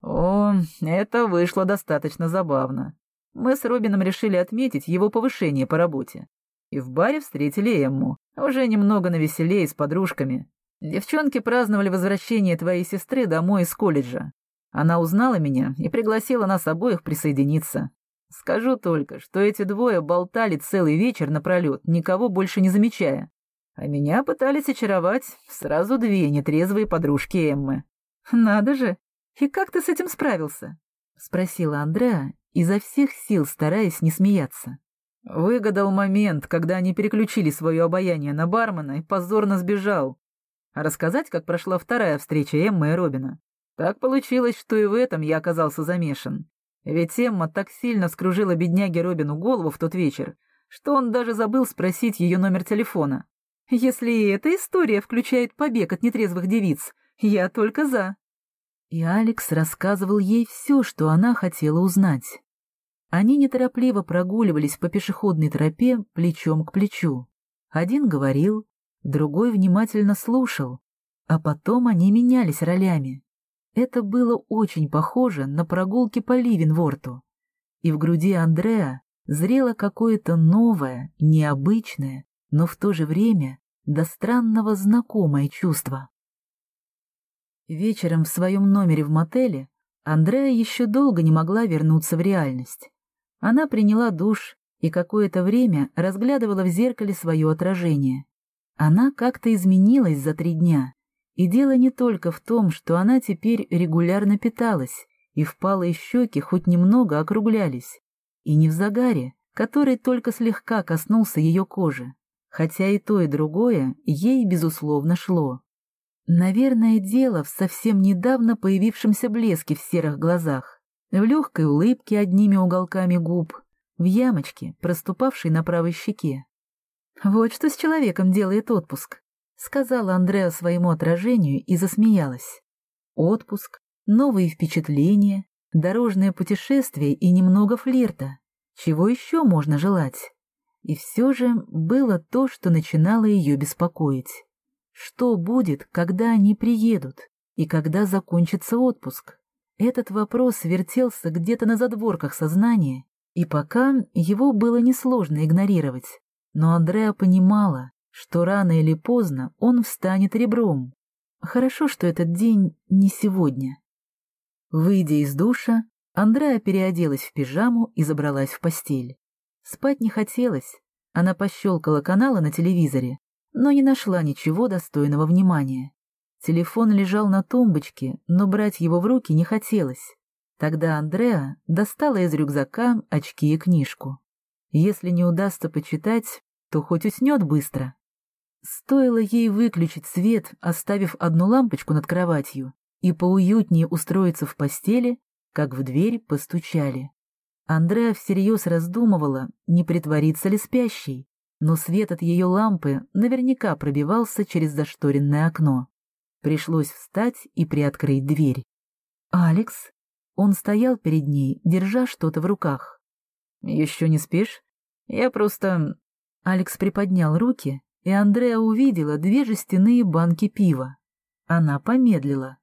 Speaker 1: О, это вышло достаточно забавно. Мы с Робином решили отметить его повышение по работе и в баре встретили Эмму, уже немного навеселее с подружками. Девчонки праздновали возвращение твоей сестры домой из колледжа. Она узнала меня и пригласила нас обоих присоединиться. Скажу только, что эти двое болтали целый вечер напролет, никого больше не замечая. А меня пытались очаровать сразу две нетрезвые подружки Эммы. «Надо же! И как ты с этим справился?» — спросила Андреа, изо всех сил стараясь не смеяться. Выгадал момент, когда они переключили свое обаяние на бармена и позорно сбежал. А рассказать, как прошла вторая встреча Эммы и Робина. Так получилось, что и в этом я оказался замешан. Ведь Эмма так сильно скружила бедняге Робину голову в тот вечер, что он даже забыл спросить ее номер телефона. Если эта история включает побег от нетрезвых девиц, я только за. И Алекс рассказывал ей все, что она хотела узнать. Они неторопливо прогуливались по пешеходной тропе плечом к плечу. Один говорил, другой внимательно слушал, а потом они менялись ролями. Это было очень похоже на прогулки по Ливенворту. И в груди Андреа зрело какое-то новое, необычное, но в то же время до странного знакомое чувство. Вечером в своем номере в мотеле Андреа еще долго не могла вернуться в реальность. Она приняла душ и какое-то время разглядывала в зеркале свое отражение. Она как-то изменилась за три дня. И дело не только в том, что она теперь регулярно питалась, и впалые щеки хоть немного округлялись. И не в загаре, который только слегка коснулся ее кожи, хотя и то, и другое ей, безусловно, шло. Наверное, дело в совсем недавно появившемся блеске в серых глазах, в легкой улыбке одними уголками губ, в ямочке, проступавшей на правой щеке. «Вот что с человеком делает отпуск», — сказала Андреа своему отражению и засмеялась. «Отпуск, новые впечатления, дорожное путешествие и немного флирта. Чего еще можно желать?» И все же было то, что начинало ее беспокоить. Что будет, когда они приедут и когда закончится отпуск? Этот вопрос вертелся где-то на задворках сознания, и пока его было несложно игнорировать. Но Андреа понимала, что рано или поздно он встанет ребром. Хорошо, что этот день не сегодня. Выйдя из душа, Андреа переоделась в пижаму и забралась в постель. Спать не хотелось. Она пощелкала каналы на телевизоре, но не нашла ничего достойного внимания. Телефон лежал на тумбочке, но брать его в руки не хотелось. Тогда Андреа достала из рюкзака очки и книжку. Если не удастся почитать, то хоть уснет быстро. Стоило ей выключить свет, оставив одну лампочку над кроватью, и поуютнее устроиться в постели, как в дверь постучали. Андреа всерьез раздумывала, не притвориться ли спящей, но свет от ее лампы наверняка пробивался через зашторенное окно. Пришлось встать и приоткрыть дверь. «Алекс?» Он стоял перед ней, держа что-то в руках. «Еще не спишь? Я просто...» Алекс приподнял руки, и Андреа увидела две жестяные банки пива. Она помедлила.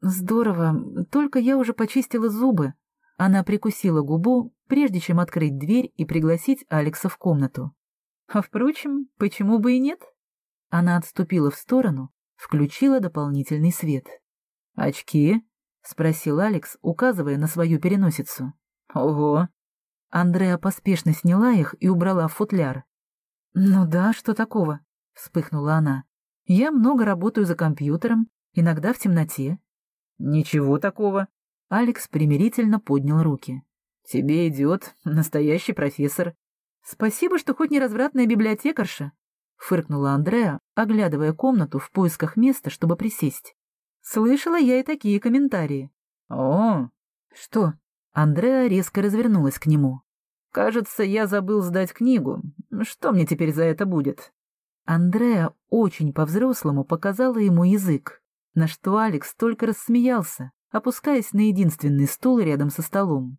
Speaker 1: «Здорово, только я уже почистила зубы». Она прикусила губу, прежде чем открыть дверь и пригласить Алекса в комнату. А впрочем, почему бы и нет? Она отступила в сторону, включила дополнительный свет. «Очки?» — спросил Алекс, указывая на свою переносицу. «Ого!» Андреа поспешно сняла их и убрала в футляр. «Ну да, что такого?» — вспыхнула она. «Я много работаю за компьютером, иногда в темноте». «Ничего такого». Алекс примирительно поднял руки. «Тебе идет настоящий профессор. «Спасибо, что хоть не развратная библиотекарша», — фыркнула Андреа, оглядывая комнату в поисках места, чтобы присесть. «Слышала я и такие комментарии». «О!» «Что?» Андреа резко развернулась к нему. «Кажется, я забыл сдать книгу. Что мне теперь за это будет?» Андреа очень по-взрослому показала ему язык, на что Алекс только рассмеялся, опускаясь на единственный стул рядом со столом.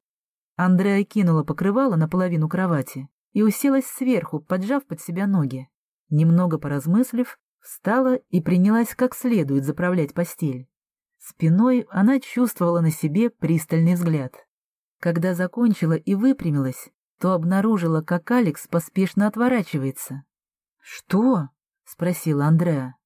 Speaker 1: Андреа кинула покрывало наполовину кровати и уселась сверху, поджав под себя ноги. Немного поразмыслив, встала и принялась как следует заправлять постель. Спиной она чувствовала на себе пристальный взгляд. Когда закончила и выпрямилась, то обнаружила, как Алекс поспешно отворачивается. «Что?» — спросила Андреа.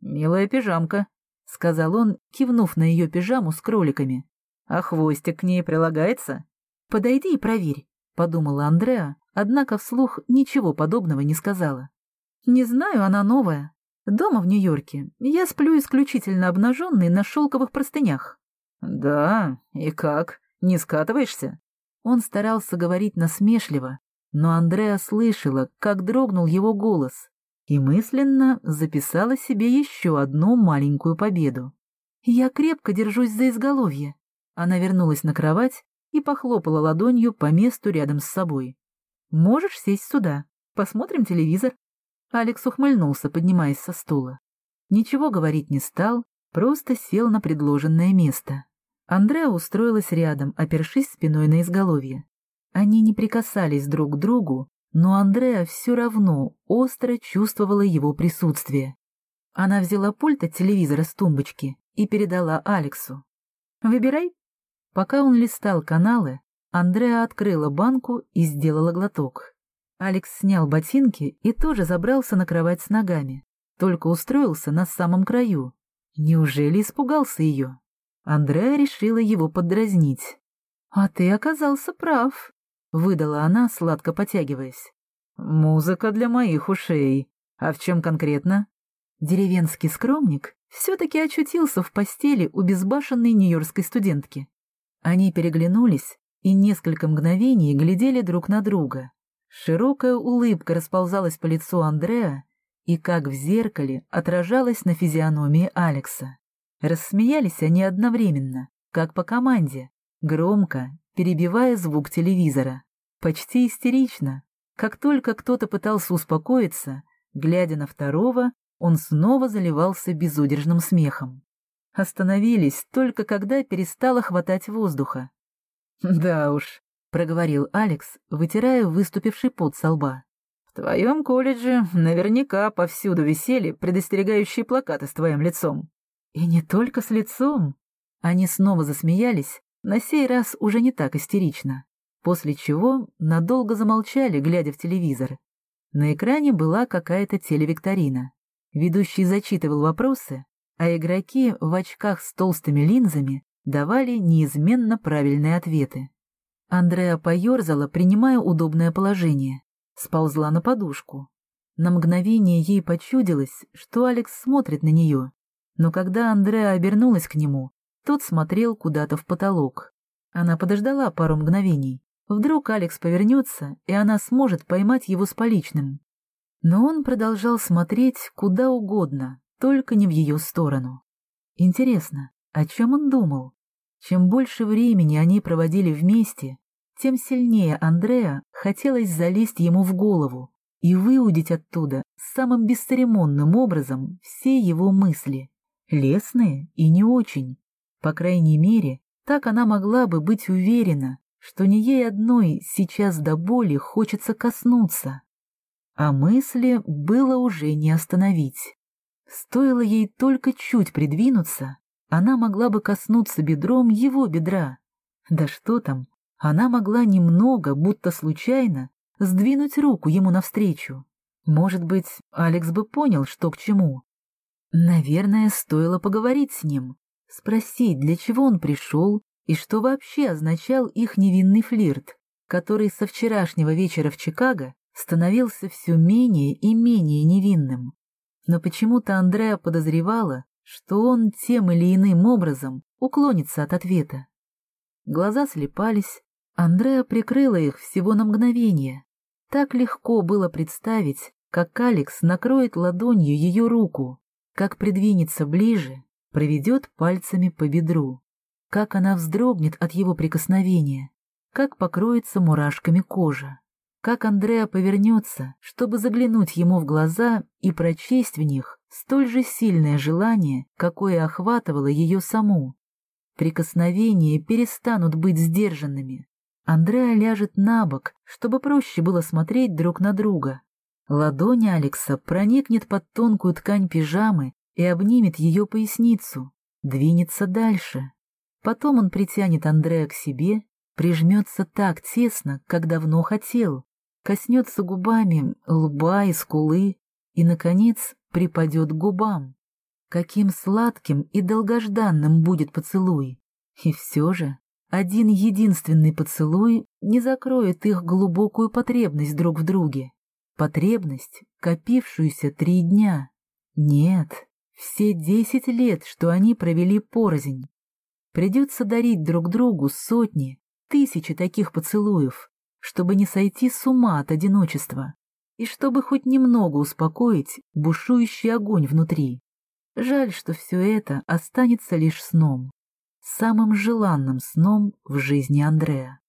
Speaker 1: «Милая пижамка», — сказал он, кивнув на ее пижаму с кроликами. «А хвостик к ней прилагается?» «Подойди и проверь», — подумала Андреа, однако вслух ничего подобного не сказала. «Не знаю, она новая. Дома в Нью-Йорке я сплю исключительно обнаженной на шелковых простынях». «Да, и как? Не скатываешься?» Он старался говорить насмешливо, но Андреа слышала, как дрогнул его голос, и мысленно записала себе еще одну маленькую победу. «Я крепко держусь за изголовье». Она вернулась на кровать и похлопала ладонью по месту рядом с собой. Можешь сесть сюда. Посмотрим телевизор. Алекс ухмыльнулся, поднимаясь со стула. Ничего говорить не стал, просто сел на предложенное место. Андреа устроилась рядом, опершись спиной на изголовье. Они не прикасались друг к другу, но Андреа все равно остро чувствовала его присутствие. Она взяла пульт от телевизора с тумбочки и передала Алексу. «Выбирай». Пока он листал каналы, Андреа открыла банку и сделала глоток. Алекс снял ботинки и тоже забрался на кровать с ногами, только устроился на самом краю. Неужели испугался ее? Андреа решила его поддразнить. «А ты оказался прав», — выдала она, сладко потягиваясь. «Музыка для моих ушей. А в чем конкретно?» Деревенский скромник все-таки очутился в постели у безбашенной нью-йоркской студентки. Они переглянулись и несколько мгновений глядели друг на друга. Широкая улыбка расползалась по лицу Андреа и, как в зеркале, отражалась на физиономии Алекса. Рассмеялись они одновременно, как по команде, громко, перебивая звук телевизора. Почти истерично. Как только кто-то пытался успокоиться, глядя на второго, он снова заливался безудержным смехом. Остановились только когда перестало хватать воздуха. «Да уж», — проговорил Алекс, вытирая выступивший пот со лба. «В твоем колледже наверняка повсюду висели предостерегающие плакаты с твоим лицом». «И не только с лицом». Они снова засмеялись, на сей раз уже не так истерично, после чего надолго замолчали, глядя в телевизор. На экране была какая-то телевикторина. Ведущий зачитывал вопросы, а игроки в очках с толстыми линзами давали неизменно правильные ответы. Андреа поерзала, принимая удобное положение, сползла на подушку. На мгновение ей почудилось, что Алекс смотрит на нее, но когда Андреа обернулась к нему, тот смотрел куда-то в потолок. Она подождала пару мгновений. Вдруг Алекс повернется, и она сможет поймать его с поличным. Но он продолжал смотреть куда угодно, только не в ее сторону. Интересно, о чем он думал? Чем больше времени они проводили вместе, тем сильнее Андреа хотелось залезть ему в голову и выудить оттуда самым бесцеремонным образом все его мысли, лесные и не очень. По крайней мере, так она могла бы быть уверена, что не ей одной сейчас до боли хочется коснуться. А мысли было уже не остановить. Стоило ей только чуть придвинуться, она могла бы коснуться бедром его бедра. Да что там, она могла немного, будто случайно, сдвинуть руку ему навстречу. Может быть, Алекс бы понял, что к чему. Наверное, стоило поговорить с ним, спросить, для чего он пришел и что вообще означал их невинный флирт, который со вчерашнего вечера в Чикаго становился все менее и менее невинным но почему-то Андреа подозревала, что он тем или иным образом уклонится от ответа. Глаза слепались, Андреа прикрыла их всего на мгновение. Так легко было представить, как Алекс накроет ладонью ее руку, как придвинется ближе, проведет пальцами по бедру, как она вздрогнет от его прикосновения, как покроется мурашками кожа как Андреа повернется, чтобы заглянуть ему в глаза и прочесть в них столь же сильное желание, какое охватывало ее саму. Прикосновения перестанут быть сдержанными. Андреа ляжет на бок, чтобы проще было смотреть друг на друга. Ладонь Алекса проникнет под тонкую ткань пижамы и обнимет ее поясницу, двинется дальше. Потом он притянет Андреа к себе, прижмется так тесно, как давно хотел, коснется губами лба и скулы и, наконец, припадет к губам. Каким сладким и долгожданным будет поцелуй. И все же один единственный поцелуй не закроет их глубокую потребность друг в друге. Потребность, копившуюся три дня. Нет, все десять лет, что они провели порознь. Придется дарить друг другу сотни, тысячи таких поцелуев, чтобы не сойти с ума от одиночества и чтобы хоть немного успокоить бушующий огонь внутри. Жаль, что все это останется лишь сном, самым желанным сном в жизни Андрея.